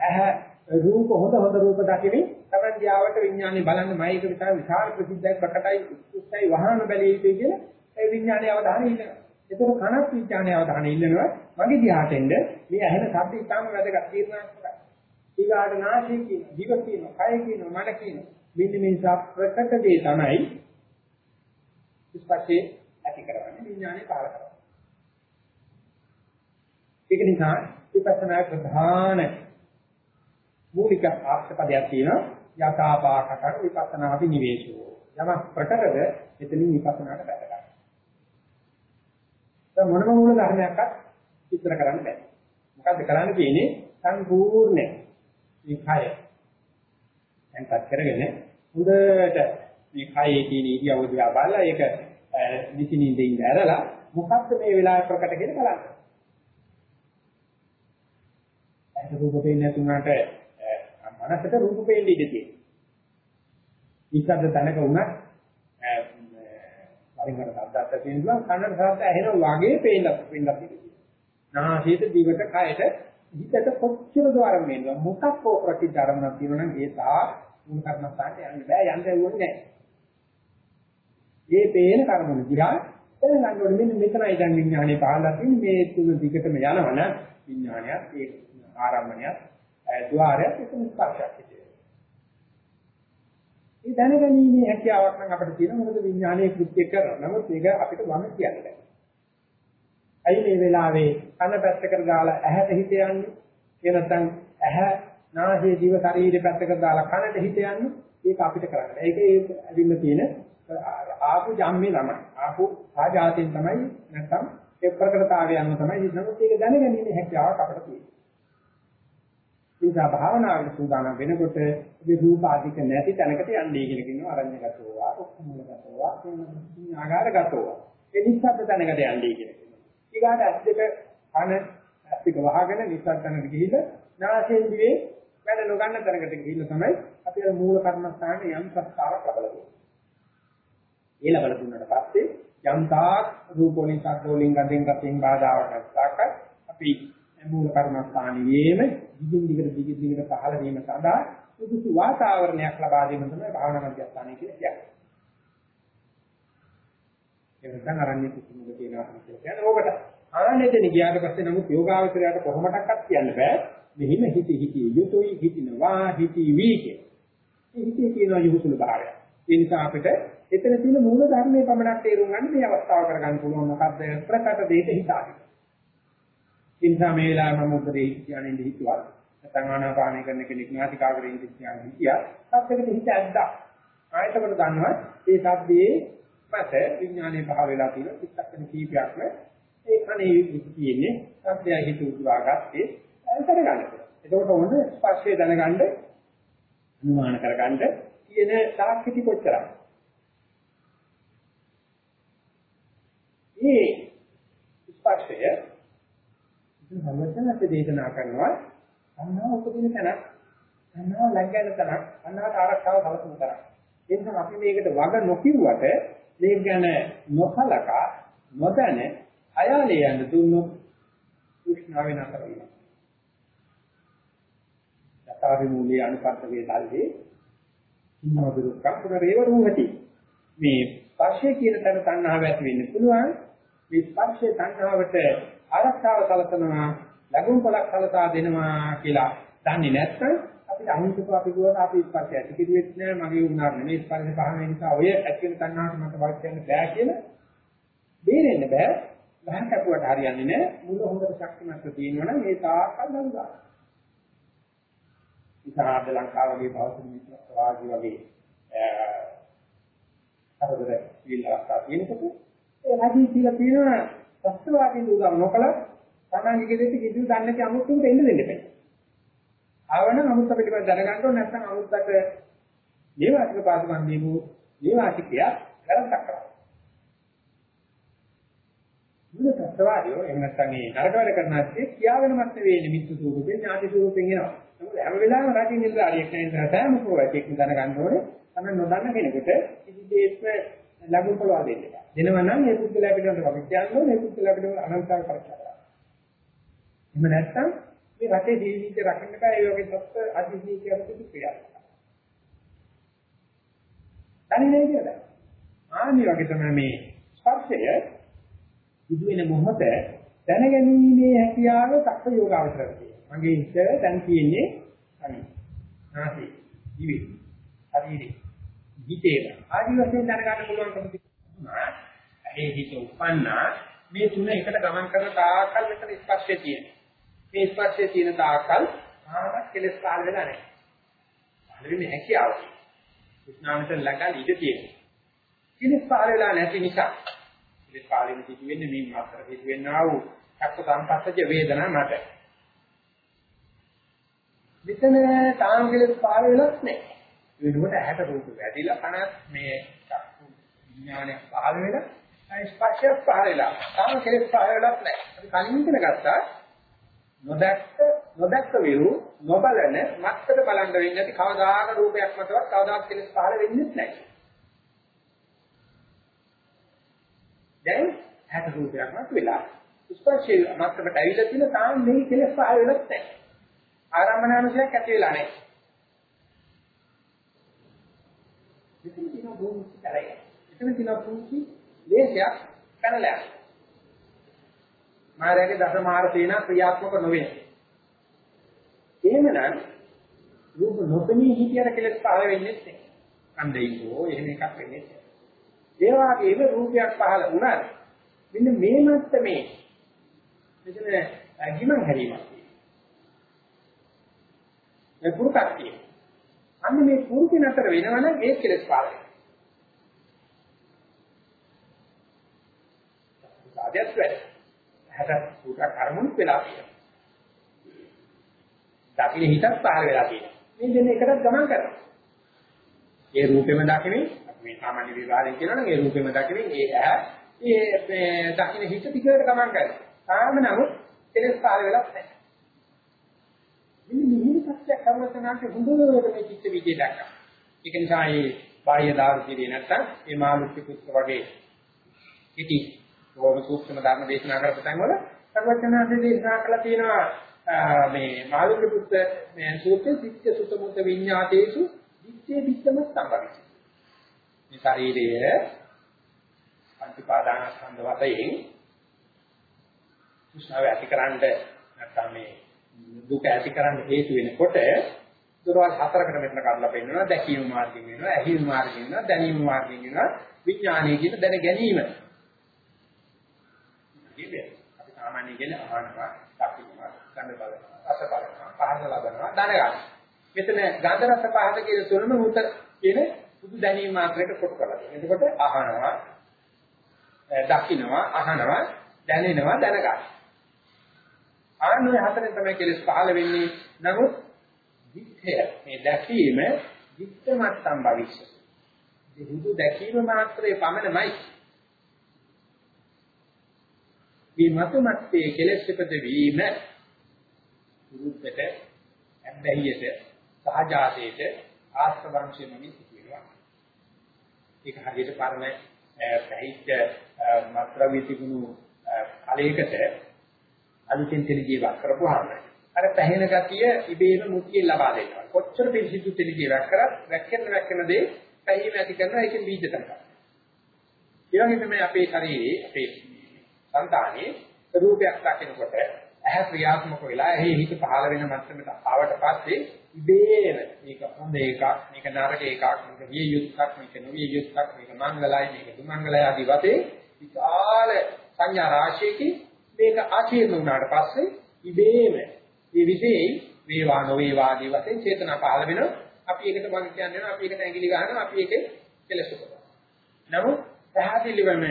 ඇහ රූප හොඳ හොඳ රූප දකිනේ තමයි දියාවට විඥානේ බලන්න මයික විතර විශාල ප්‍රසිද්ධයක් ප්‍රකටයි උත්සයි වහන බැලිය යුතුයි කියලා ඒ විඥානේ අවධානය ඉන්නවා. ඒතර කනත් විඥානේ අවධානය ඉන්නනවා. මගේ දිහාට එන්න මේ ඇහෙන ශබ්ද ඉතාම වැදගත් තීරණයක්. ඊගාට නාසය කියන, දිව කියන, කය කියන, මන කියන මෙන්න මේ ප්‍රකට දේ තමයි ස්පර්ශේ ඇති කරන්නේ විඥානේ පහල කරන්නේ. ඒක නිසා විපස්සනා ප්‍රධාන මූලික ආශ්‍රපදයක් තියෙනවා යථාපාකතර විපස්සනා විනිවේෂෝ. යම ප්‍රකටද එතනින් විපස්සනාට බැහැ ගන්න. දැන් මොනම මූල ධර්මයක්වත් විස්තර කරන්න බෑ. මොකද්ද කරන්න තියෙන්නේ? සම්පූර්ණ මේ කය. දැන් පත් කරගෙන හොඳට මේ කයේ තියෙන ඉරියව්ව දිහා බලලා ඒක නිසින්ින්ද ඉඳ ඇරලා මොකක්ද මේ වෙලාවේ ප්‍රකට කියලා බලන්න. ඇයි රූප පේන්නේ නැතුණාට මනසට රූප පේන්නේ ඉඳී තියෙනවා. ඉස්සද්ද තැනක වුණත් වරින් වර සද්දත් තියෙනවා කනට සද්ද ඇහෙනවා වගේ පේන්න පේන්නත් තියෙනවා. නාසයට දිවට කයට හිතට කොච්චර දවරම් වෙනවා මොකක් හෝ ප්‍රතිධර්මයක් තියෙනවා නම් ඒ තා මුල් කර්මස්ථානට යන්න බෑ. යන්න ඇවුවන්නේ නැහැ. මේ පේන කර්මන දිහා දැනගන්න ඕනේ. මෙන්න මෙතනයි දැන් විඥානේ පහළලා තියෙන්නේ මේ තුන දිගටම යනවන විඥානයත් ඒ ආරම්භණයත් ద్వාරයත් එතන ස්පර්ශයක් විදියට. මේ දැනගැනීමේ හැකියාවක් නම් අපිට තියෙන මොකද විඥානයේ කෘත්‍ය කරන. නමුත් ඒක අපිට වම කියන්න බෑ. ඇයි මේ වෙලාවේ කන පැත්තකට දාලා ඇහැට හිත යන්නේ? ඒ නැත්නම් ඇහැ නාසය දිව ශරීරය පැත්තකට දාලා කනට හිත යන්නේ? ඒක අපිට කරන්න බෑ. ඒකේ ඇවිල්ලා තියෙන ආපු ජම්මේ තමයි. ආපු ආජාතයෙන් තමයි නැත්නම් ඒ ප්‍රකටතාවය යන තමයි. නමුත් ඒක දැනගැනීමේ හැකියාවක් අපිට තියෙනවා. නිසා භාවනාවට සූදානම් වෙනකොට මේ රූප අධික නැති තැනකට යන්නේ කියලා කියනවා අරඤ්‍යගතෝවා, ඔක්කොමලගතෝවා, ඥාගාරගතෝවා. ඒ නිස්සද්ද තැනකට යන්නේ කියලා කියනවා. ඊගාට ඇස් දෙක කන ඇස් දෙක වහගෙන නිස්සද්ද තැනකට ගිහිල්ලා නාසයෙන් දිවේ වැඩ නොගන්න තැනකට ගිහිල්ලා තමයි අපි අර මූල කර්මස්ථානයේ යම් ප්‍රස්තාවක් ලබලා දෙන්නේ. ඒ ලබලා දුන්නාට පස්සේ යම් තාක් රූපෝලින් සද්දෝලින් ගඳෙන් රසෙන් බාධාවක් නැත්නම් අපි මූල කර්මස්ථානියේම දිගින් දිගට දිගින් දිගට පහළ වීම සඳහා සුදුසු වාතාවරණයක් ලබා දීම තමයි භාවනා මධ්‍යස්ථානය කියලා කියන්නේ. ඒක නැත්නම් අරණ්‍ය කුසුමක තියෙනවා කියලා කියන්නේ ඕකට. ආනන්දෙන් ගියාට පස්සේ නමුත් යෝගාවචරයට කොහොමඩක්වත් කියන්න බෑ. මෙහිම හිති හිති යුතුයි හිතිනවා හිති වී කිය. මේ හිතේ තියෙන යොහුසුළු භාවය. ඒ නිසා අපිට එතන තියෙන මූල ධර්මයේ පමණක් තේරුම් ගන්න මේ අවස්ථාව කරගන්න පුළුවන් මොකද්ද ප්‍රකට දෙයට හිතාගෙන. ඉන්සා මේ වෙලාවේ මම උදේ කියන්නේ ඉඳි හිතුවා. නැත්නම් ආනාපානය කරන කෙනෙක් නාසිකාග්‍රේ ඉඳි කියන්නේ හිතියා. සත්‍යකට හිත ඇද්දා. ආයතකට ගන්නවා ඒ සබ්දයේ මත විඥානයේ පහ වෙලා තියෙන චිත්තක්ෂණ කීපයක්ම ඒ කණේ තියෙන්නේ සබ්දය හිත උද්වාගත්තේ ඇන්තර ගන්න. එතකොට ඕන ස්පර්ශය දැනගන්න අනුමාන කරගන්න තියෙන සාක්ෂිති කොච්චරයි. මේ ස්පර්ශය සම්මතනත් දේශනා කරනවා අන්නා උපදින තැනක් අන්නා ලැංගන තැනක් අන්නාට ආරක්ෂාව සැලසුම් කරා. ඒ නිසා අපි මේකට වග නොකියුවට මේක ගැන නොකලකා නොදැන අයාලේ යන දුන්නොත් උෂ්ණාව වෙනතර වෙනවා. යථාවි මූලයේ අනුපත්ත වේදල්ලේ ඉන්නවදුක්ඛ පුරේව රූහති. මේ ස්පර්ශය කියන තැන තණ්හාව ඇති වෙන්න පුළුවන්. මේ ස්පර්ශයේ තණ්හාවට ආරක්ෂාව සලසනවා ලැබුම් පළක් සලසා දෙනවා කියලා දන්නේ නැත්නම් අපිට අහිංසකව අපි කියවන අපි ස්පර්ශය ඇති කිව්වෙත් නෑ මගේ උනාර නෙමෙයි ස්පර්ශ පහන නිසා ඔය ඇති වෙන තණ්හාවට මට වත් කියන්න බෑ කියලා බේරෙන්න බෑ. ගහන කපුවට හරියන්නේ නෑ. මුල හොඳට ශක්තිමත්ව තියෙනවනම් මේ තාක්කල් නංගා ඉතහාද ලංකාවගේ භෞතික මිත්‍රවාදී වගේ හරදර විලාසා තියෙනකොට ඒ රාජී කියලා තියෙනවා. සත්‍යවාදීන් උදව් නොකල තමන්ගේ ගෙදරට කිසිදු දන්නේ නැති අමුතුන්ට එන්න දෙන්න බෑ. ආවනම් අමුත්ත පිළිබඳ දැනගන්න ඕන නැත්නම් අමුත්තට මේ වාචික පාදමන් දීමු මේ වාචිකය කරත්තක් කරා. මුල සත්‍යවාදීෝ එහෙම නැත්නම් මේ නරක වැඩ කරන ඇත්තේ කියාවෙන මත් වෙන්නේ මිත්‍ර ස්වරූපෙන් ඥාති ස්වරූපෙන් එනවා. නමුත් හැම වෙලාවෙම රටින් ඉඳලා හරියක් නැහැ සෑම කෝරකෙක් දැනගන්න ඕනේ තමයි නොදන්න කෙනෙකුට කිසිදේත්ම ලඝු පොළව දෙන්න බෑ. දෙනවා නම් මේ පුද්ගලයා පිළිබඳව අපි කියන්නේ මේ පුද්ගලයා පිළිබඳව අනන්තව පරිචය කරනවා. එහෙම නැත්නම් මේ රටේ ජීවිතය රකින්න බෑ ඒ වගේ සත්‍ය අධිජීවිතයක් පිළිපියාවක්. දන්නේ නැහැ ආනි වගේ තමයි මේ ස්පර්ශය බුදු වෙන මොහොත දැනගැනීමේ හැකියාව සක්ක යෝගාවචරය තියෙනවා. මගේ හිත දැන් තියෙන්නේ අනි. නාසි, දිවි, ශරීරේ, හිතේ. ආදි වශයෙන් දැනගන්න පුළුවන්කම තියෙනවා. ඒ හිත උපන්නා මේ තුන එකට ගමන් කරන තාකල් මෙතන ස්පර්ශය තියෙනවා. මේ ස්පර්ශය තියෙන තාකල් ආනක් කෙලස් කාල වෙලා නැහැ. පළවෙනි හැකියාව. විඥානට ළඟ ඉඳ තියෙනවා. කෙලස් පාර වෙලා නැති නිසා කෙලස් පාරෙන් සිදු වෙන්නේ මේ මාත්‍ර සිදු වෙන්නා වූ චක්ක සංපස්සජ වේදනා මත. මෙතන තාම කෙලස් පාර වෙලත් නැහැ. වෙනුවට ඇහැට රූප වැදිලා කන මේ චක්කු විඥානය පහළ වෙලා ස්පර්ශය පහළ වෙලා තාම කෙලස් පහළ වෙලත් නැහැ. අපි කලින් ඉගෙන ගත්තා නොදැක්ක නොදැක්ක විරු නොබලන මත්තට බලන්න වෙන්නේ නැති කවදාක රූපයක් මතවත් කවදාක කෙලස් පහළ වෙන්නේ නැහැ. දැන් හැට රූපයක් මත වෙලා ස්පර්ශයේ මත්තකට ඇවිල්ලා තියෙන තාම මේ කෙලස් පහළ වෙලත් නැහැ. ආරම්භනානුසයක් ඇති වෙලා නැහැ. මෙතන තියෙන භූමික කරය. මෙතන තියෙන පුංචි ලේඛයක් පැනලා යනවා. මායාවේ දසමාර තේන ක්‍රියාත්මක නොවේ. එහෙමනම් රූප නොපෙනී හිතියට කෙලස් පහළ වෙන්නේ නැහැ. අන්දේකෝ එහෙම එකක් වෙන්නේ නැහැ. ඒ වගේම රූපයක් පහළ වුණත් මෙන්න මේ මත්තමේ මෙතන ගිමන් හැරීමක් මේ පුරුකක් තියෙනවා. අන්න මේ පුරුක නතර වෙනවනම් ඒ කෙලස් පහළ වෙනවා. සාධ්‍යත් වැඩ. හැට පුරුකක් අරමුණු වෙලා තියෙනවා. දකින්න හිතත් පහළ වෙලා තියෙනවා. මේ දෙන එකකට ගමන් කරනවා. ඒ රූපෙම දකින්නේ මේ සාමාන්‍ය විවාහයෙන් කියනවනම් ඒ රූපෙම දකින්නේ ඒ ඇහැ ඒ මේ දකින්න හිත දිගට ගමන් කරනවා. තාම නමුත් කෙලස් පහළ වෙලක් නැහැ. මෙන්න මෙහෙම සත්‍යයක් කරවතනාට හොඳට මේ චිත්ත විදිය දැක්කා. ඒක නිසා මේ බාහ්‍ය දාර්ශනිකය නැත්තම් මේ මාළුක්‍ය පුත්‍ර වගේ ඉති ඕම සූක්ෂම ධර්ම දේශනා කරපු තැන් වල සර්වඥාන්සේ දේශනා කළා තියෙනවා මේ මාළුක්‍ය පුත්‍ර මේ සූත්‍රයේ සිත්‍ය සුත මුත විඤ්ඤාතේසු දිත්තේ දිත්තම සම්බවිසි. මේ ශරීරයේ පංචපාදානස්කන්ධ වශයෙන් කුෂ්ණාව ඇතිකරන්න නැත්නම් මේ දුක ඇතිකරන්න හේතු වෙනකොට දොරවල් හතරකට මෙතන කඩලා පෙන්නනවා දැකීම මාර්ගයෙන් වෙනවා ඇහිීම මාර්ගයෙන් වෙනවා දැනීම මාර්ගයෙන් වෙනවා විඥානීය කියන දැන ගැනීම. අපි සාමාන්‍යයෙන් කියන්නේ අහනවා, දකින්නවා, ගඳ බලනවා, රස බලනවා, පහස ලබනවා, දැනගන්නවා. මෙතන ගන්ධ රස පහස කියන තුනම උත කියන සුදු දැනීම මාත්‍රයකට කොට කරලා තියෙනවා. එතකොට අහනවා, දකින්නවා, අහනවා, දැනෙනවා, දැනගන්නවා. ආන්නේ හතරෙන් තමයි කෙලස් පහළ වෙන්නේ. නමුත් විත්‍ය මේ දැකීම විත්තමත් සම්භවිෂ්‍ය. මේ හුදු දැකීම මාත්‍රේ පමණමයි. මේ මතමත්තේ කෙලස් පිට වීම රූපෙට ඇබ්බැහියට සහජාතයට ආස්තවංශෙමනි සිදුවෙනවා. ඒක හරියට පරණ පැහිච්ච මත්‍රවි තිබුණු කලයකට අලුතෙන් තෙලිජීවක් කරපුවාම අර පැහැෙන ගතිය ඉබේම මුක්තිය ලබා දෙනවා. කොච්චර පිළිසිදු තෙලිජීවක් කරත් වැක්කෙන වැක්කෙන දේ පැහැීම ඇති කරනවා ඒකෙන් බීජ තමයි. ඒ වගේ තමයි අපේ ශරීරයේ අපේ సంతානයේ රූපයක් දකිනකොට ඇහැ ක්‍රියාත්මක වෙලා එහි හිත පහළ වෙන මට්ටමට ආවට පස්සේ ඉබේම මේක හොඳ එකක් මේක නරක එකක් මේක විය යුක්තක් මේක නොවිය යුක්තක් මේක මංගලයි මේක දුමංගලයි ආදී වශයෙන් විශාල සංඥා රාශියකින් මේක ආචීර්ණ වුණාට පස්සේ ඉබේම මේ විශේෂයි වේවා නොවේවා ආදී වශයෙන් චේතනා පහළ වෙනවා. අපි ඒකට මම කියන්නේ අපි ඒකට ඇඟිලි ගහනවා අපි ඒකේ කෙලස් කරනවා නමුත් පැහැදිලිවම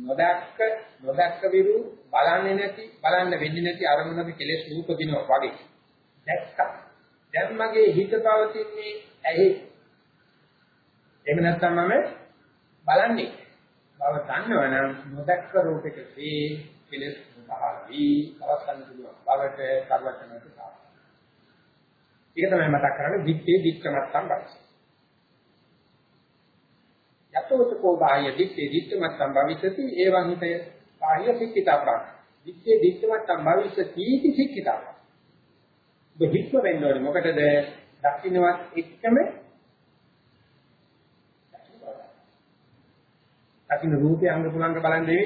නොදැක්ක නොදැක්ක විරු බලන්නේ නැති බලන්න වෙන්නේ නැති අරමුණක කෙලෙස් රූපදිනවා වගේ දැක්කා දැන් මගේ හිත පවතින්නේ ඇහි එහෙම නැත්නම් මම බලන්නේ බව දන්නවනම් නොදැක්ක රූපකේ කෙලෙස් පහළවි අවස්ථන් පුළුවන් බවට කරවටනට සාප. ඒක තමයි මතක් කරන්නේ විත්තේ දික්කමත් සම්බන්ධයි. යතෝචකෝ බාහ්‍ය දිත්තේ දිත්තමත් සම්භවිසති එවං හිතය බාහ්‍ය සික්කිතබ්බං දිත්තේ දිත්තමත් සම්භවිසති इति සික්කිතබ්බං ඔබ හික්ම වෙන්න ඕනේ. මොකටද? දකින්නවත් එක්කම දකින්න රූපේ අංග පුලංග බලන් නෙවෙයි.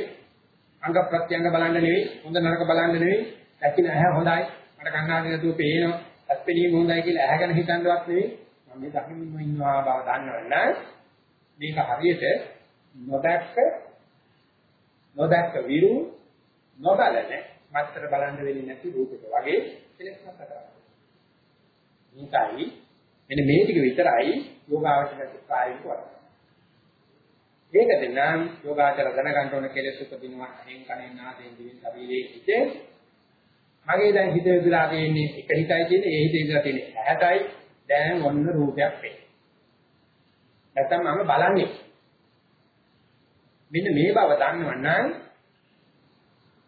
අංග ප්‍රත්‍යංග බලන්න නෙවෙයි. හොඳ නරක බලන්න නෙවෙයි. දකින්න ඇහැ හොඳයි. මට කන්නාඩි නැතුව පේනවා. ඇස්පෙනීම හොඳයි කියලා ඇහැ ගැන හිතන්නවත් නෙවෙයි. මම මේ දකින්න ඉන්නවා බව දන්නවනම් මේක හරියට නොදැක්ක නොදැක්ක විරු නොබලන මත්තර බලන්න වෙන්නේ නැති රූපයක වගේ කෙලෙස් මත කරා. මේකයි මෙන්න මේ ටික විතරයි යෝගාවචරයට කායික වරද. ඒකද නම් යෝගාචර දැනගන්න ඕන කෙලෙස් උපදිනවා එහෙන් කණෙන් නාසයෙන් දිවෙන් ශරීරයේ හිතේ මගේ දැන් හිත විදලා තියෙන්නේ එක හිතයි තියෙන්නේ ඒ හිතේ විදලා තියෙන්නේ ඇහැටයි දැන් ඔන්න රූපයක් වෙන්නේ නැත්තම් මම බලන්නේ මෙන්න මේ බව දන්නවනම්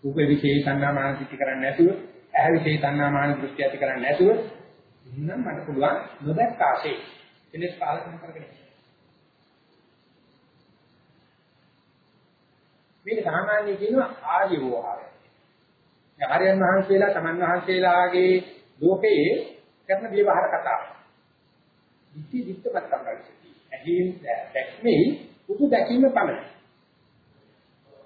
රූප විශේෂ සංඥා මානසික කරන්නේ නැතුව ඇහැ විශේෂ සංඥා මානසික දෘෂ්ටි ඇති කරන්නේ නැතුව එහෙනම් මට පුළුවන් නොදැක්කාසේ කෙලෙස් පාලනය කරගෙන මේක සාමාන්‍ය කියනවා ආර්ය වෝහාරය. මේ ආර්යයන් වහන්සේලා තමන් වහන්සේලාගේ ලෝකයේ කරන විවහාර කතාව. ඉති දිත්තපත් කරගන්නවා. ඇහිම් දැක්මේ පුදු දැකීම පමණයි.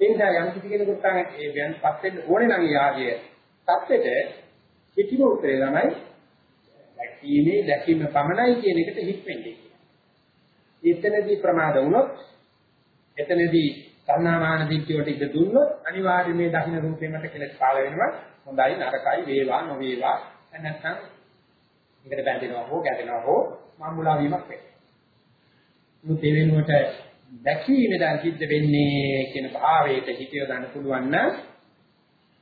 ඒ නිසා යම් කිසි කෙනෙකුට ඒ වෙනස්පත් වෙන්න ඕනේ නම් යාගය සත්‍යෙට කිතිම උත්තරේ තමයි දැකීමේ දැකීම පමණයි කියන එකට හිත් වෙන්නේ. එතනදී ප්‍රමාද වුණොත් එතනදී තණ්හාමාන දිට්ඨිය වලට ඉඳ දුන්නොත් අනිවාර්යයෙන් මේ දහින රූපේ මත කෙලස් පාල වෙනවා හොඳයි නරකයි වේවා නොවේවා නැත්නම් එකට බැඳෙනවා හෝ ගැටෙනවා හෝ මම්මුලා වීමක් වෙනවා. මුත් ඒ වෙනුවට දැකීම දැන් සිද්ධ වෙන්නේ කියන භාවයට හිතිය ගන්න පුළුවන් නම්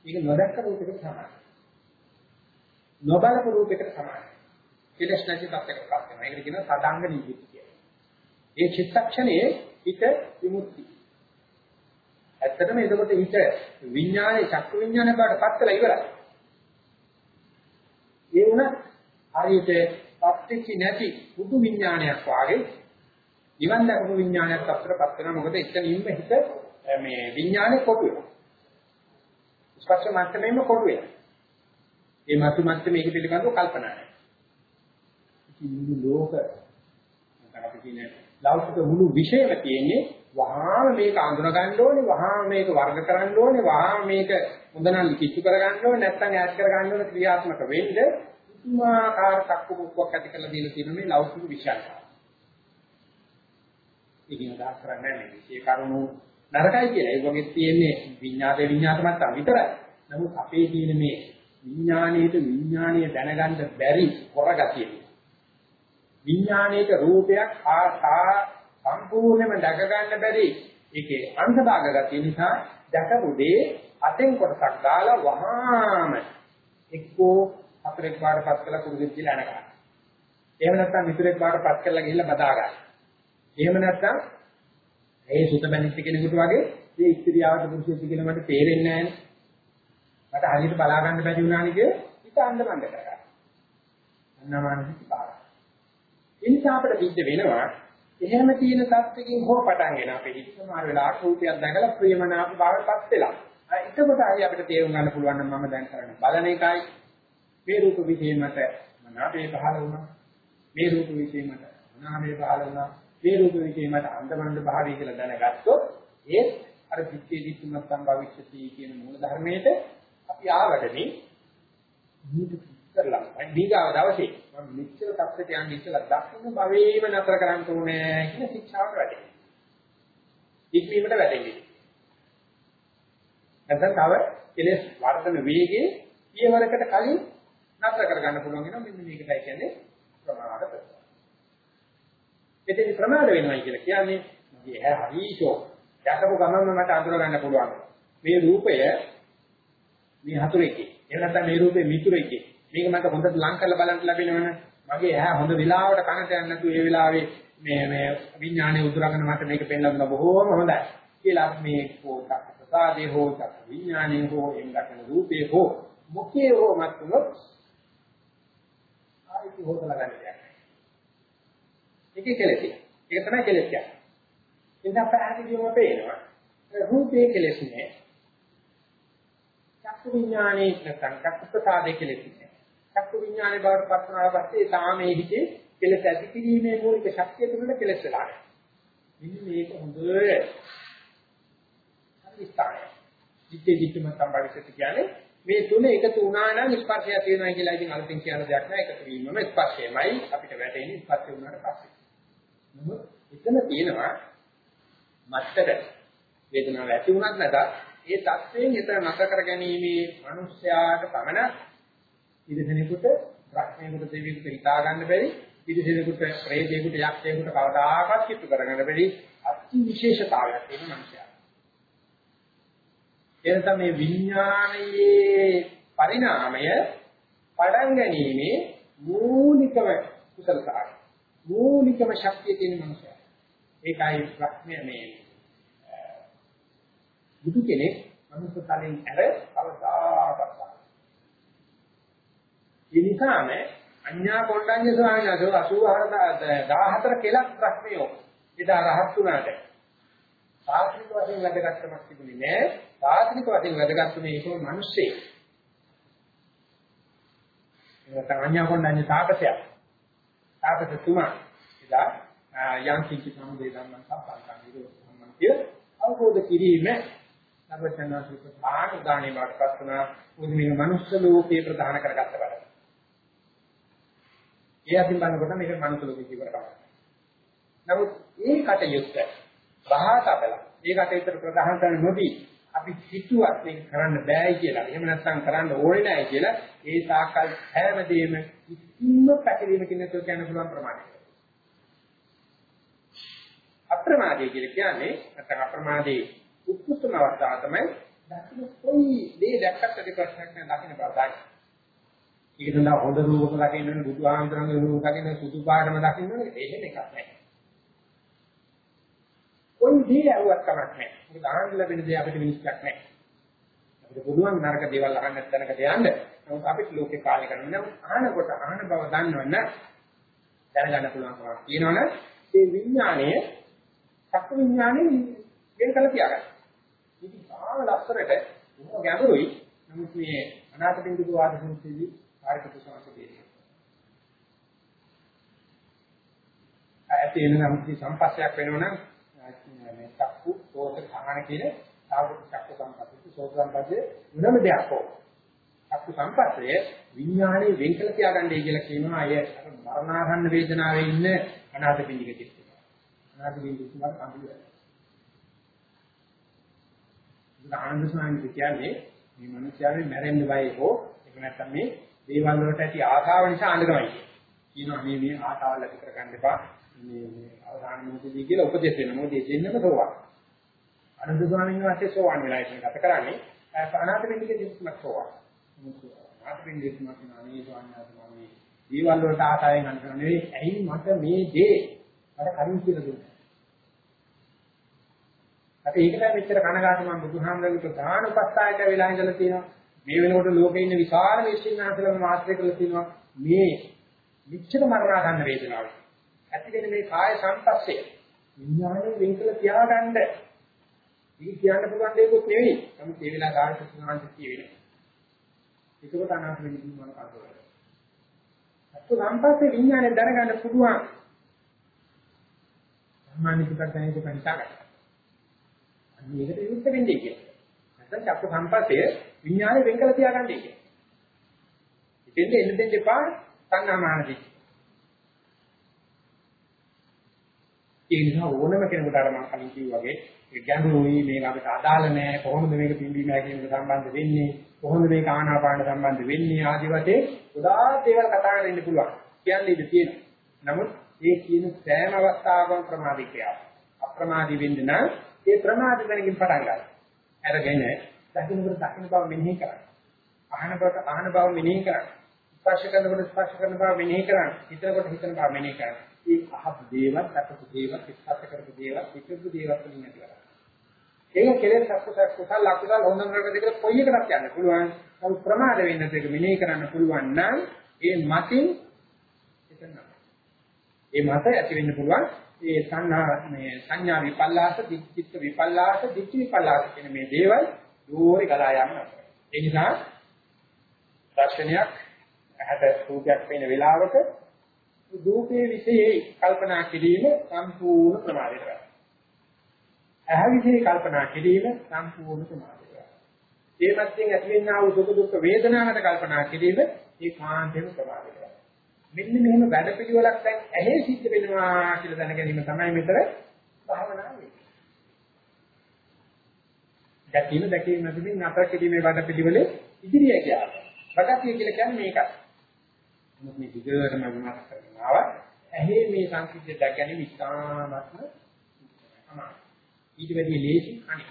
මේක නොදැක්ක රූපයකට සමානයි. නොබලපු රූපයකට සමානයි. කෙලස් නැති තත්යකට පත් වෙනවා. ඒකට කියනවා සදාංග නිවිති කියලා. ඒ චිත්තක්ෂණයේ හිත විමුක්තිය ඇත්තටම එතකොට හිත විඥානේ චක්කු විඥානේ බවට පත් වෙලා ඉවරයි. ඒ වුණත් හරියට පත්‍ච්චි නැති බුදු විඥානයක් වාගේ නිවන් දක්ව විඥානයක් අතරපත් වෙනවා මොකද එතනින්ම හිත මේ විඥානේ කොටු වෙනවා. ස්පර්ශ මට්ටමේම කොටු වෙනවා. ඒ මතු මට්ටමේ මේක පිළිබඳව කල්පනා නැහැ. ඉතින් මුළු ලෝක අපි කියන්නේ ලෞකික මුළු විශ්වයම තියෙන්නේ වහාම මේක අඳුන ගන්න ඕනේ වහාම මේක වර්ග කරන්න ඕනේ වහාම මේක හොඳනම් කිච්චු කර ගන්න ඕනේ නැත්නම් ඈඩ් කර ගන්න ඕනේ ක්‍රියාත්මක වෙන්න උතුමාකාර තක්කු මුක්කක් ඇති කරලා දීලා තියෙන මේ ලෞකික විශ්වාසය. ඒකින් අදහස් කරන්නේ මේ විශේෂ කරුණු නරකයි කියලා. ඒ වගේ තියෙන්නේ විඤ්ඤාතේ විඤ්ඤාත මට්ටම විතරයි. නමුත් අපේ තියෙන මේ විඥාණයට විඥාණය දැනගන්න බැරි හොරගතිය. විඥාණයට රූපයක් ආසා සම්පූර්ණයෙන්ම දැක ගන්න බැරි ඒකේ අන්තභාග ගතිය නිසා දැකපු දේ අතෙන් කොටසක් දාලා වහාම එක්කෝ හතරෙක් බාටපත් කළා කුරුදෙක් කියලා අනගන්න. එහෙම නැත්නම් මිතුරෙක් බාටපත් කරලා ගිහිල්ලා බදා ගන්න. එහෙම නැත්නම් ඒ සුත බැනිච්ච කෙනෙකුට වගේ මේ ස්ත්‍රියවට පුරුෂයෙක් කියලා මට තේරෙන්නේ නැහැ. මට හරියට බලා ගන්න බැරි වුණානේ කිය හිත අන්දමන්ද කරගන්න. අන්නමානසික පාර. ඒ නිසා අපිට සිද්ධ වෙනවා එහෙම තියෙන තත්ත්වකින් හෝ පටන් ගෙන අපේ හිත සමහර වෙලාවට රූපයක් දැකලා ප්‍රියමනාප භාවයටපත් වෙලා. එතකොට හරි අපිට තේරුම් ගන්න පුළුවන් නම් මම දැන් කරන්නේ බලන එකයි මේ රූප විශේෂ මත මනාපේ පහළ වුණා. මේ රූප විශේෂ මත මනාපේ පහළ වුණා. මේ රූප විශේෂ මත අන්දමන්ද භාවය කියලා දැනගත්තොත් ඒ අර පිටේ දිට්ඨිමත් සම්භවිෂ්‍යති කියන මූල ධර්මයේද අපි ආවඩනේ කරලා දීගාව දවසේ මම මෙච්චර තත්ත්වයට යන්න ඉස්සලා දක්ෂින භවයේම නතර කරන්න ඕනේ කියන ශික්ෂාවට වැටෙනවා. ඉක්මීමට වැටෙන්නේ. නැත්නම් තව කෙලෙස් වර්ධන වේගයේ පියවරකට කලින් නතර කරගන්න පුළුවන් වෙනවා මෙන්න මේකටයි කියන්නේ ප්‍රමාද ප්‍රසාර. එතෙන් ප්‍රමාද වෙනවා කියලා කියන්නේ මගේ ඇහැ හරිෂෝ යකපු ගමන්ම මට අඳුර ගන්න පුළුවන්. මේ රූපය මේ හතුරෙක්ගේ. එහෙම නැත්නම් මේ රූපේ මිතුරෙක්ගේ. මේක මට හොඳට ලං කරලා බලන්න ලැබෙනවනේ. මගේ ඇහැ හොඳ වෙලාවට කනට යන්නේ නැතුව ඒ වෙලාවේ මේ මේ විඥානයේ උදුරගෙන මට මේක පෙන්වන්න බොහෝම හොඳයි. කියලා මේ පොතක් ප්‍රසාදේ හෝ චක් විඥානයේ හෝ එම් දක්වන රූපේ හෝ මුඛේ හෝ මතුනොත් ආයිති හොදලා ගන්න දෙයක්. ඒකේ කෙලෙස්. ඒක තමයි කෙලෙස් කියන්නේ. එතන පැහැදිලිවම පේනවා. රූපේ කෙලෙස් නෑ. චක්කු විඥානේ නැත්නම් චක්කු ප්‍රසාදේ කෙලෙස් නෑ. චක්කු විඥානේ බවට පත් වුණාට පස්සේ සාමයේ හිතේ කෙලෙස් ඇති කිරීමේ මූලික ශක්තිය තුනට කෙලෙස් වෙලා යනවා. මෙන්න මේක හොඳ හරිස්ථානය. දිත්තේ දිත්තම සම්බන්ධිත කියන්නේ මේ තුන එකතු වුණා නම් ස්පර්ශය තියෙනවා කියලා ඉතින් අලුතින් කියන දෙයක් නෑ එකතු වීමම ස්පර්ශයමයි අපිට වැටෙන්නේ ස්පර්ශය වුණාට පස්සේ. නමුත් එතන තියෙනවා මත්තර වේදනාව ඇති වුණත් නැතත් ඒ தත්වයෙන් හිත නැත කර ගැනීමේ මිනිස්යාට පමණ ඉදිරිසෙනෙකුට ප්‍රඥාවකට දෙවියෙකුට හිතා ගන්න බැරි ඉදිරිසෙනෙකුට ප්‍රේතයෙකුට යක්ෂයෙකුට කවදාකවත් කිට්ටු කරගන්න බැරි අති විශේෂතාවයක් තියෙන මිනිසයා. එනතම මේ විඥානයේ පරිණාමය පඩම් ගැනීමේ මූලිකම කුසලතාවය. මූලිකම ශක්තිය තියෙන මිනිසයා. ඒකයි ප්‍රඥා මේ බුදු කෙනෙක් මනුස්ස තලෙන් ඇර කවදාකවත්. ඒ නිසාම අඤ්ඤා කොණ්ඩඤ්ඤ ස්වාමීන් වහන්සේ 84 කෙලක් ප්‍රශ්නයෝ එදා රහත් වුණාට සාත්‍වික වශයෙන් වැඩගත්කමක් තිබුණේ නෑ සාත්‍වික වශයෙන් වැඩගත්ුනේ ඒකම මිනිස්සේ ඒක අඤ්ඤා කොණ්ඩඤ්ඤ තාපසය තාපස තුමා එදා යම් කිසි සමුදේ ධර්මයන් සම්පන්න නිරෝධ සම්මන් කිය අවබෝධ කිරීම සර්වඥාන්සේ ප්‍රධාන උදාහරණයක් වඩපත් වුණා උන්මින මනුස්ස ලෝකේ ප්‍රධාන කරගත්ත වැඩ. ඒ අතින් බලනකොට මේක මනුස්ස ලෝකේ කියවට තමයි. නමුත් ඒ කටයුත්ත රහතබල ඒ කටයුත්ත ප්‍රධාන කරන නොදී අපි හිතුවත් මේක කරන්න බෑයි කියලා. එහෙම නැත්නම් කරන්න ඕනේ නැහැ කියලා ඒ සාකල් හැමදේම කිසිම පැකිලීමකින් නැතුව කියන්න පුළුවන් ප්‍රමාණයක්. අප්‍රමාදයේ කියලා කියන්නේ නැත්නම් අප්‍රමාදයේ උත්කෘෂ්ඨම අවස්ථාව තමයි දකින්න කොයි දේ දැක්කට ඒ ප්‍රශ්නයක් නෑ දකින්න බවයි. ඒක සඳහා හොඳ රූපක දකින්න ඕනේ බුදුහාමතරගේ රූපක දකින්න සුදු පාටම දකින්න ඕනේ එහෙම එකක් නෑ. කොයි දේ ඇහුවත් කමක් නෑ. මොකද ආනන්ද ලැබෙන දේ අපිට මිනිස්සුක් නෑ. අපිට පුළුවන් නරක දේවල් අහන්න තැනකට යන්න. නමුත් අපිට ලෝකේ කාලය කරන්න නම් අහනකොට අහන බව දන්නවන්න දැනගන්න පුළුවන්කමක් තියෙනවනේ ඒ විඥාණය චක්ක විඥාණය වෙන කළ තියාගන්න. ඉතින් ආව ලස්සරට උන ගැඹුරුයි. නමුත් මේ අනාථ බින්දුක වාද සූත්‍රයේදී කාර්යකතු සංස්කෘතියේ. ඇති වෙන නම් සම්පස්සයක් වෙනවනම් මේ චක්කු සෝත කහන කියන සාවෘත් චක්කු සම්පස්සේ සෝත සම්පස්සේ වෙනම දෙයක් හෝ. චක්කු සම්පස්සේ විඥාණය වෙන් කළ තියාගන්නයි කියලා කියනවා අය මරණාසන්න වේදනාවේ ඉන්න අනාථ බින්දික චිත්තය. අනාථ බින්දික තුනක් අඳුරයි. ආනන්ද ස්වාමීන් කියන්නේ මේ මිනිස්යාගේ මැරෙන්න බය හෝ ඒක නැත්තම් මේ දේවල් වලට ඇති ආශාව නිසා අඬගමයි කියනවා මේ මේ ආශාවල් ඇති කරගන්න එපා මේ මේ අවධානය මොකදදී කියලා උපදෙස් වෙන මොකද ඒ දෙන්නම සෝවාන් ආනන්ද ස්වාමීන් වහන්සේ සෝවාන් වෙලා ඉන්න කත කරන්නේ අනාථ වෙන්නේ කිසිමක් සෝවාන් අනාථ වෙන්නේ කිසිමක් නෙවෙයි ස්වාමීන් වහන්සේ මේ දේවල් වලට ආශාවෙන් අඬනවා නෙවෙයි ඇයි මට මේ දේ මට කලින් කියලා දුන්නා අපි ඒකට මෙච්චර කනගාටු මම බුදුහාමරගේ ප්‍රධාන උපස්ථායක වෙලා ඉඳලා තියෙනවා. මේ වෙනකොට ලෝකේ ඉන්න විශාල විශ්ින්නාසලම ආශ්‍රය කරලා තියෙනවා. මේ මෙච්චර මරණා ගන්න වේදනාව. ඇති වෙන මේ කාය සංපස්සේ විඥානයේ වෙන් කළ තියාගන්න. ඒක කියන්න පුළුවන් දෙයක් නෙවෙයි. නමුත් ඒ වෙලාව ගාන සුසුනාන්ත කියවෙන්නේ. ඒකකට අනාථ වෙන්නේ මොන කාටද? අත්තු සංපස්සේ විඥානය දැනගන්න පුළුවන්. සාමාන්‍ය පිටක් දැනෙන්න කණිතාවක්. මේකට විරුද්ධ වෙන්නේ කියලා. නැත්නම් චක්ක සම්පතය විඥානේ වෙන් කළ තියාගන්නේ කියලා. ඉතින් එන්න දෙන්න එපා සංනාමානදී. ඒ නිසා ඕනම කෙනෙකුට අර මම කලින් කිව්වා වගේ ඒ ගැඹුරුයි මේක අපිට අදාළ නැහැ කොහොමද මේක පිම්බීම හැකිලිමට සම්බන්ධ වෙන්නේ කොහොමද මේක ආනාපාන සම්බන්ධ වෙන්නේ ආදි වශයෙන් උදා දේවල් කතා කරන්න ඉන්න පුළුවන් කියන්නේ ඉඳ තියෙනවා නමුත් මේ කියන සෑම අවස්ථාවකම ප්‍රමාදිකයක් අප්‍රමාදී වෙන්න නම් ඒ ප්‍රමාද දැනකින් පටන් ගන්න. අරගෙන දකින්නකොට දකින්න බව මෙනෙහි කරන්න. අහනකොට අහන බව මෙනෙහි කරන්න. ස්පර්ශ කරනකොට ස්පර්ශ කරන බව මෙනෙහි කරන්න. හිතනකොට හිතන බව මෙනෙහි කරන්න. මේ අහපු දේවල්, අතපු දේවල්, ස්පර්ශ කරපු දේවල්, පිටු දේවල් වලින් ඇති කරගන්න. ඒක කෙලෙස් අකුසල කුසල අකුසල හොඳ නරක දෙක කොයි එකකට යන්න පුළුවන්. නමුත් ප්‍රමාද වෙන්න දෙක මෙනෙහි කරන්න පුළුවන් නම් ඒ මතින් එතන. ඒ මත ඇති වෙන්න පුළුවන් ඒ සංහා මේ සංඥා විපල්ලාස, චිත්ත විපල්ලාස, දිට්ඨි විපල්ලාස කියන මේ දේවල් දෝරේ ගලා යනවා. ඒ නිසා දර්ශනයක් ඇහැට රූපයක් පේන වෙලාවක රූපයේ විශේෂයි කල්පනා කිරීම සම්පූර්ණ ප්‍රමාදයට. ඇහැ විශේෂ කල්පනා කිරීම සම්පූර්ණ ප්‍රමාදයට. ඒ මැත්තෙන් ඇතිවෙනා වූ දුක දුක් වේදනාවට කල්පනා කිරීම ඒකාන්තයෙන් ප්‍රමාදයට. මෙන්න මෙහෙම වැඩ පිළිවෙලක් දැන් ඇහි සිද්ධ වෙනවා කියලා දැන ගැනීම තමයි මෙතන භාවනාව වෙන්නේ. දැකීම දැකීම නැතිනම් අතර කිරීමේ වැඩ පිළිවෙලේ ඉදිරිය කියන්නේ. ප්‍රගතිය කියලා කියන්නේ මේකයි. මොකද මේ විදිහටම විමර්ශ කරනවා. ඇහි මේ සංකීර්ණ දැක ගැනීම ඉතාමත්ම අමාරුයි. ඊට වැඩිය ලේසි කණි.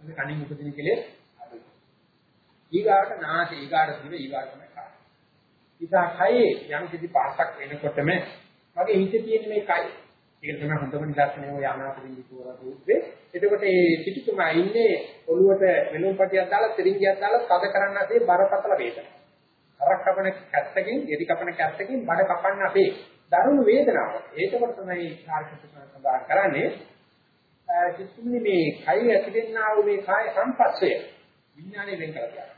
මොකද කණින් උපදින කෙලෙස් අඩුයි. ඊගාට නාසය ඊගාට දිව ඊගාට තමයි කාය. ඉතින් කයේ යම් කිසි පාසක් වෙනකොටම මගේ හිතේ තියෙන මේ කය. ඒක තමයි හොඳම නිදර්ශනය ඔය අනාථින්දි පුරා රූපේ. එතකොට මේ සිටුතුමා ඉන්නේ ඔළුවට වෙනුම් පටියක් දාලා තිරින්ගියක් දාලා තද කරන්න ඇති බරපතල වේදනාවක්. කරක් කපන කැත්තකින්, ගෙඩි කපන කැත්තකින් බඩ කපන්න අපේ දරුණු වේදනාවක්. ඒකකොට තමයි සාර්ථක සඳහන් කරන්නේ සිතුනේ මේ කය ඇතිවෙනා වූ මේ කාය සංපස්සය විඥාණය වෙන් කරලා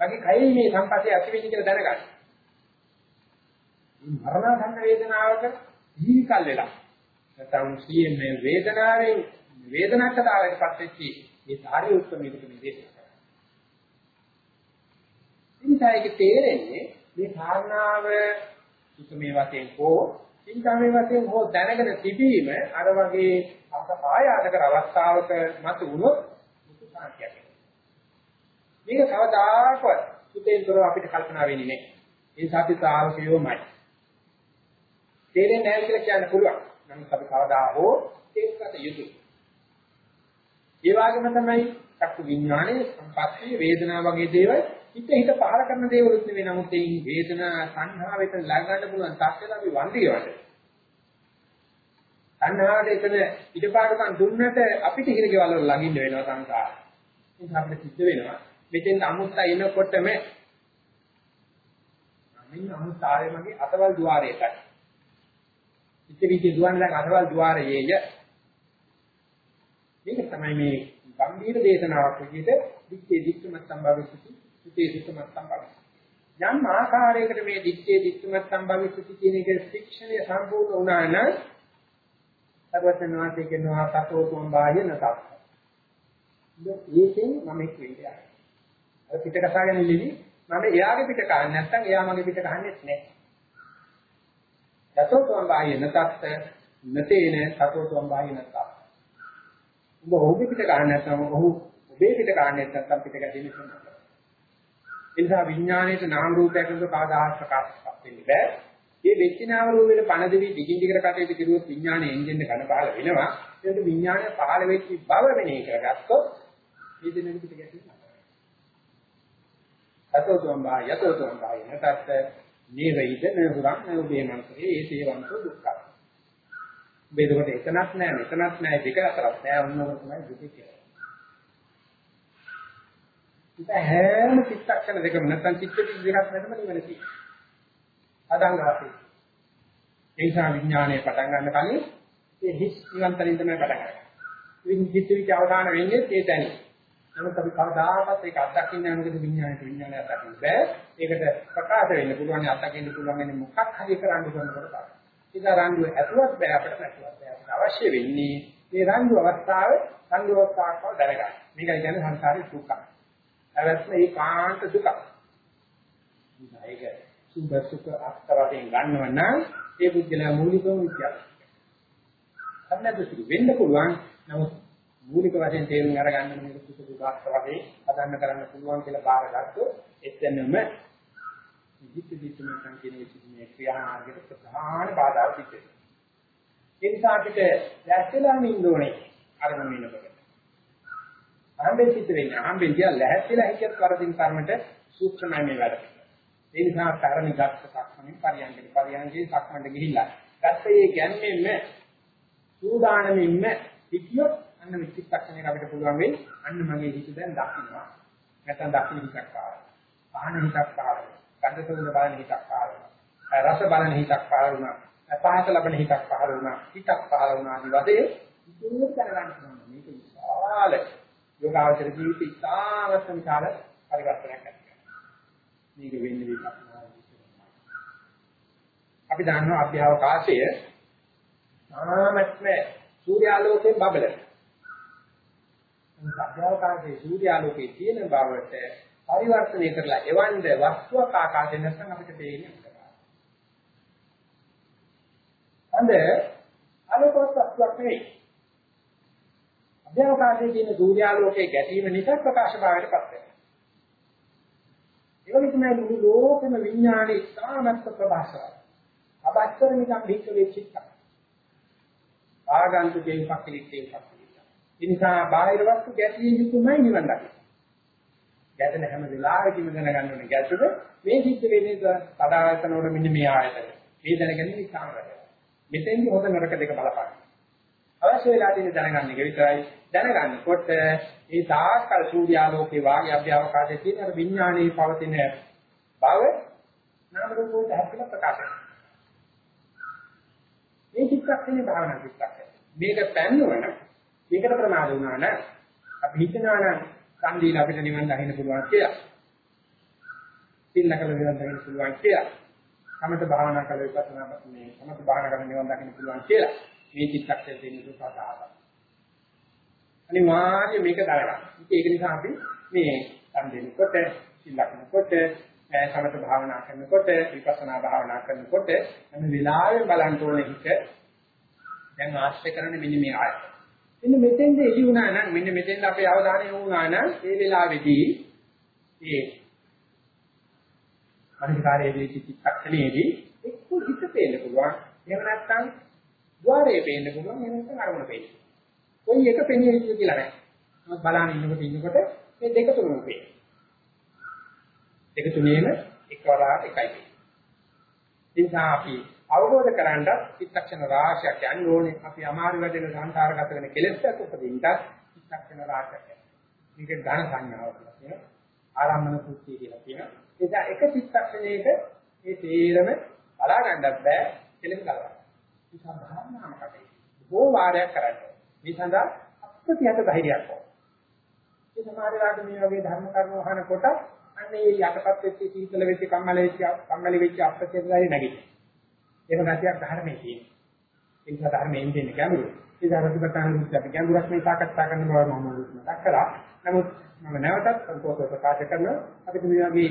වගේ කයේ මේ සංපස්සේ ඇති වෙන්නේ කියලා දැනගන්න. මරණසන්න වේදනාවක ජීවිකල් වෙලා නැත්නම් සියෙන් මේ වේදනාවෙන් වේදනාකතාවයට පත් වෙච්චි මේ ධාර්ය උත්සමයකට මේ දේශනා කරනවා. ඉන්සයික තේරෙන්නේ මේ භාවනාව සුතමේ වශයෙන් හෝ චින්තාමේ වශයෙන් හෝ දැනගෙන තිබීම අර වගේ අසහායාදකර අවස්ථාවක මත වුණොත් මුතු සාන්තියක්. මේක කවදාකවත් සුතේන්තරව අපිට කල්පනා වෙන්නේ නැහැ. ඒ සත්‍ය ශ්‍රාවකයෝමයි. තේරෙන්නේ නැහැ කියලා කියන්න පුළුවන්. නමුත් අපි කවදා හෝ ඒකට යුතුයි. ඒ වගේම තමයි චක්කු විඥානයේ සම්පස්සේ වේදනාව වගේ දේවල් හිත හිත පහල කරන දේවලුත් නෙවෙයි නමුත් ඒ වේදනා සංහාව එතන ලා ගන්න පුළුවන් තාක්ෂණ අපි වන්දියවට. සංහාවට එතන ඉඩපාඩුකම් දුන්නට අපිට හිර ගෙවල් වල ළඟින්න වෙනවා සංසාර. ඒක අපිට සිද්ධ වෙනවා. මෙතෙන් අමුත්ත එනකොටම මම අමුත්තාවේ මගේ අතවල් ద్వාරයටයි. ඉති විදි දුවන දැන් අතවල් ద్వාරයේය. මේක තමයි මේ ගම්බීර දේශනාවක් විදිහට විච්ඡේ විච්ඡම සම්භාවිතී සුතේ දික්කමත් සම්භවිතයි. යම් ආකාරයකට මේ දික්කේ දික්කමත් සම්භවිතයි කියන එක ශික්ෂණය සම්පූර්ණ වුණා නම් සර්වඥාන්සේ කියනවා තතෝ තුම් බාහිර නතක්. ඒකෙන් මම එක් වෙන්නේ. අර පිට කසාගෙන ඉන්නේ මම එයාගේ පිට කහන්නේ නැත්නම් එයා මගේ පිට කහන්නේ නැහැ. යතෝ තුම් බාහිර නතක් නතේන තතෝ තුම් බාහිර නතක්. ඔබ ඔහුගේ පිට කහන්නේ නැත්නම් ඔහු ඔබේ පිට කහන්නේ නැත්නම් පිට ගැදෙන්නේ නැහැ. ඒ නිසා විඥාණයට නාම රූපයක් නේද කාදාහස් ප්‍රකාශ වෙන්නේ බෑ. මේ වෙච්ච නාම රූපෙට පණ දෙවි දිගින් දිගට කටයුතු කරුවොත් විඥාණය එන්ජින් එක කන පහල වෙනවා. ඒක විඥාණය පහල වෙච්ච බව වෙනේ කරගත්තොත් මේ දෙන්නෙ පිට ගැටෙන්නේ නැහැ. අතෝතම් බා යතෝතම් බා යතත් නේවිද නෙහුරක් නෙවුබේ මනසේ ඒ තේවන්ත දුක්ඛ. බෙදකොට එතනක් නැහැ මෙතනක් නැහැ දෙක අතරක් නැහැ ඔන්නෝම තමයි දුක කියන්නේ. ඉතින් හැම චිත්තක්ෂණ දෙකම නැත්නම් චිත්ත දෙකක් නැතම නිවන තියෙනවා. අදංගාති. ඒ නිසා විඥානයේ පටන් ගන්න කලින් ඒ හිස් නිරන්තරයෙන් තමයි පටන් ගන්නේ. විඥිත විච අවධාන වෙන්නේ ඒ තැනින්. නමුත් අපි කවදාකවත් ඒක අත්දකින්න නැහැ මොකද විඥානයේ විඥානය අත්දකින්න බෑ. ඒකට ප්‍රකාශ වෙන්න පුළුවන් අත්දකින්න පුළුවන් වෙන්නේ මොකක් හරි කරන්න කරනකොට තමයි. ඒක රණ්ඩුව ඇතුවත් බෑ අපිට නැතුවත් බෑ. අපිට අවශ්‍ය වෙන්නේ මේ රණ්ඩු අවස්ථාවේ රණ්ඩු අවස්ථාවක් දැනගන්න. මේකයි කියන්නේ සංසාරේ දුක. අවස්ථ ඒකාන්ත දුක. ඒක සුභ සුඛ අස්තරයෙන් ගන්නව නම් ඒ බුද්ධලා මූලිකව විද්‍යාව. සම්මත වෙන්න පුළුවන් නමුත් මූලික වශයෙන් තේරුම් අරගන්න මේක සුඛ දුක අස්තරයෙන් හදන්න කරන්න පුළුවන් කියලා බාරගත්තොත් එතනම විදිත් විදිත්මයන් කියන මේ ක්‍රියාමාර්ගයට ප්‍රධාන බාධාවක් සිද්ධ වෙනවා. ඒ නිසා අපිට දැස්සලාම ඉන්න ඕනේ අරමුණ වෙනකොට. ආම්බෙන් සිද්ධ වෙන්නේ ආම්බෙන් කියලා ලැහැත්තිලා හිතියත් වරදින් කර්මයට සූක්ෂමයි මේ වැඩ. ඒ නිසා තරණි ගත්ත සක්මනේ පරියන්කේ පරියන්කේ සක්මන්ට ගිහිල්ලා ගත්තේ ගැන්මෙන්න සූදානමින්ම හිතියොත් අන්න විචිත්තක්ෂණයක අපිට පුළුවන් වෙයි අන්න මගේ හිත දැන් දකින්නවා නැත්නම් දකින්න හිතක් ආවා පහන හිතක් ආවා ගන්ධ සුවඳ බලන හිතක් ආවා රස බලන හිතක් පහළ වුණා. පහස ලබන හිතක් පහළ වුණා. හිතක් පහළ වුණා ආදි වශයෙන් ඉතින් දැනගන්න ඕනේ. මේක විශාල යෝගාවචර ජීවිතය ඉතාමත් විශාල පරිවර්තනයක් ඇති කරනවා. මේක වෙන්නේ විපස්සනා අපි දන්නවා අභ්‍යවකාශය තාමත්ම සූර්යාලෝකයෙන් බබලන. අභ්‍යවකාශයේ සූර්යාලෝකයේ තියෙන බවට පරිවර්තනය කරලා එවන්ද වස්තුවක් ආකාශයෙන් නැත්නම් අපිට පේන්නේ මොකක්ද? අඳ ආලෝකවත් වස්තුවක් නෙවෙයි. අභ්‍යවකාශයේ තියෙන සූර්යාලෝකයේ ගැටීම නිසා ප්‍රකාශ භාවයට පත් වෙනවා. ඒ වගේ තමයි මුළු ලෝකෙම විඥානයේ ඉතාමත් ප්‍රභාසරයි. අබත්තර නිකන් භික්ෂ වෙච්චිත්ත. ආගන්තුකේ පක්ඛලිකේ පක්ඛලික. ඒ නිසා බාහිර වස්තු ගැටියෙන් යුතුමයි නිවන් දකින්න. ගැටෙන හැම වෙලාවෙකම දැනගන්න ඕනේ ගැටුද මේ සිද්ධ වෙන්නේ තදායතන වල මෙන්න මේ ආයතන. මේ දැනගන්නේ ඉස්හාම වැඩ. මෙතෙන්දි හොඳ නරක දෙක බලපාන. අවශ්‍ය වෙලා තියෙන දැනගන්න එක විතරයි දැනගන්නකොට මේ තාකල් සූර්යාලෝකේ වාගේ අභ්‍යවකාශයේ තියෙන අර විඥානයේ පවතින බව නාම රූප වලට හැපිලා ප්‍රකාශ වෙනවා. මේ චිත්තක්ෂණේ භාවනා චිත්තක්ෂණය. මේක පැන්නවන මේකට ප්‍රමාද වුණා නම් අපි හිතනවා නම් සම්දීන අපිට නිවන් දකින්න පුළුවන් කියලා. සිල්ලකල නිවන් දකින්න පුළුවන් කියලා. සමත භාවනා කළ විපස්සනා මේ සමත භාවනා කරන නිවන් දකින්න පුළුවන් කියලා. මේ චිත්තක්ෂණය දෙන්නේ සුඛතාවය. අනිවාර්යයෙන් මේක දරගන්න. ඒක නිසා අපි මේ සම්දීනකොට සිල්ලකනකොට සමත භාවනා කරනකොට විපස්සනා භාවනා කරනකොට හැම වෙලාවෙම බලන්න ඕනේ හිත දැන් ආශ්‍රය කරන්නේ මෙන්න මේ ආයත. මෙන්න මෙතෙන්ද එළි වුණා නම් මෙන්න මෙතෙන්ද අපේ අවධානය යොමු වුණා නම් ඒ වෙලාවේදී ඒ අනිකාරයේදී චිත්තක්ෂණයේදී එක්ක හිත පේන්න පුළුවන්. එහෙම නැත්නම් ద్వාරයේ පේන්න පුළුවන්. එහෙම නැත්නම් අරමුණ පේන්න. කොයි එක පෙනිය යුතුද කියලා නැහැ. නමුත් බලන්න ඉන්නකොට ඉන්නකොට මේ දෙක තුනම පේනවා. දෙක තුනේම එක්වරාට එකයි. නිසා අපි අවබෝධ කරගන්න චිත්තක්ෂණ රාශියක් යන්න ඕනේ. අපි අමාරු වැඩෙන සංකාරගත වෙන කෙලෙස්යක් උපදින්නත් චිත්තක්ෂණ රාශියක්. මේක ඝන සංඥාව කියලා කියනවා. ආරම්භන සුත්තිය කියලා කියනවා. ඒක එක චිත්තක්ෂණයක මේ තේරම බලා ගන්නත් බෑ කෙලෙස් ගලවන්න. නිසා භාවනාවකට බොහෝ වාරයක් කරන්න. මේ සඳහා අප්‍රතිහත ධෛර්යයක් ඕන. ඒ සමහර වෙලාවට මේ වගේ ධර්ම කර්ම වහන කොට අන්නේ යටපත් වෙච්ච සීතල වෙච්ච කම්මල වෙච්ච කම්මල වෙච්ච අප්‍රතිහතයි නැගිටින. ඒක ගැටියක් ධර්මයේ තියෙන. ඒ නිසා ධර්මයෙන් දෙන්නේ ගැඹුරු. ඒ ධර්මපතන මුත් අපි ගැඹුරක් මේ සාකච්ඡා කරන බව මම මතක් කරා. නමුත් මම නැවතත් සංකෝප ප්‍රකාශ කරන අපිට මේ වගේ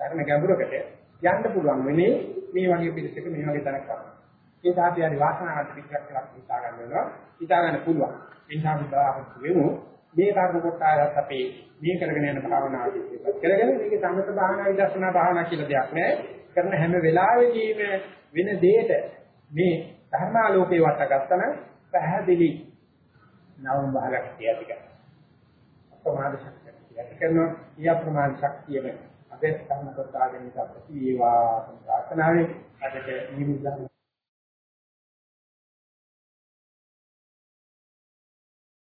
ධර්ම ගැඹුරකට යන්න පුළුවන් වෙන්නේ මේ වගේ පිළිසක මේ වගේ තැනක් ගන්න. ඒ සාපි හරි වාසනාවක් පිටක් හිතා ගන්න වෙනවා. හිතා ගන්න පුළුවන්. ඒ නිසා අපි බලාපොරොත්තු වෙමු. මේ කර්ම කොටායත් අපේ මේ කරගෙන යන භාවනාව ඉස්සෙල්ලා කරගෙන මේක සමත භාවනා විදර්ශනා භාවනා කියලා දෙයක් නෑ කරන හැම වෙලාවෙදීම වෙන දෙයක මේ ධර්මාලෝකේ වටගත්තම පැහැදිලි නවම් භාගයක් තියති කරනවා අප්‍රමාද ශක්තිය ඇති කරනවා ඊය ප්‍රමාද ශක්තියම අද ධර්ම කොටාගෙන ඉස්සත් වේවා ප්‍රාර්ථනාවේ අදට නිවිදන්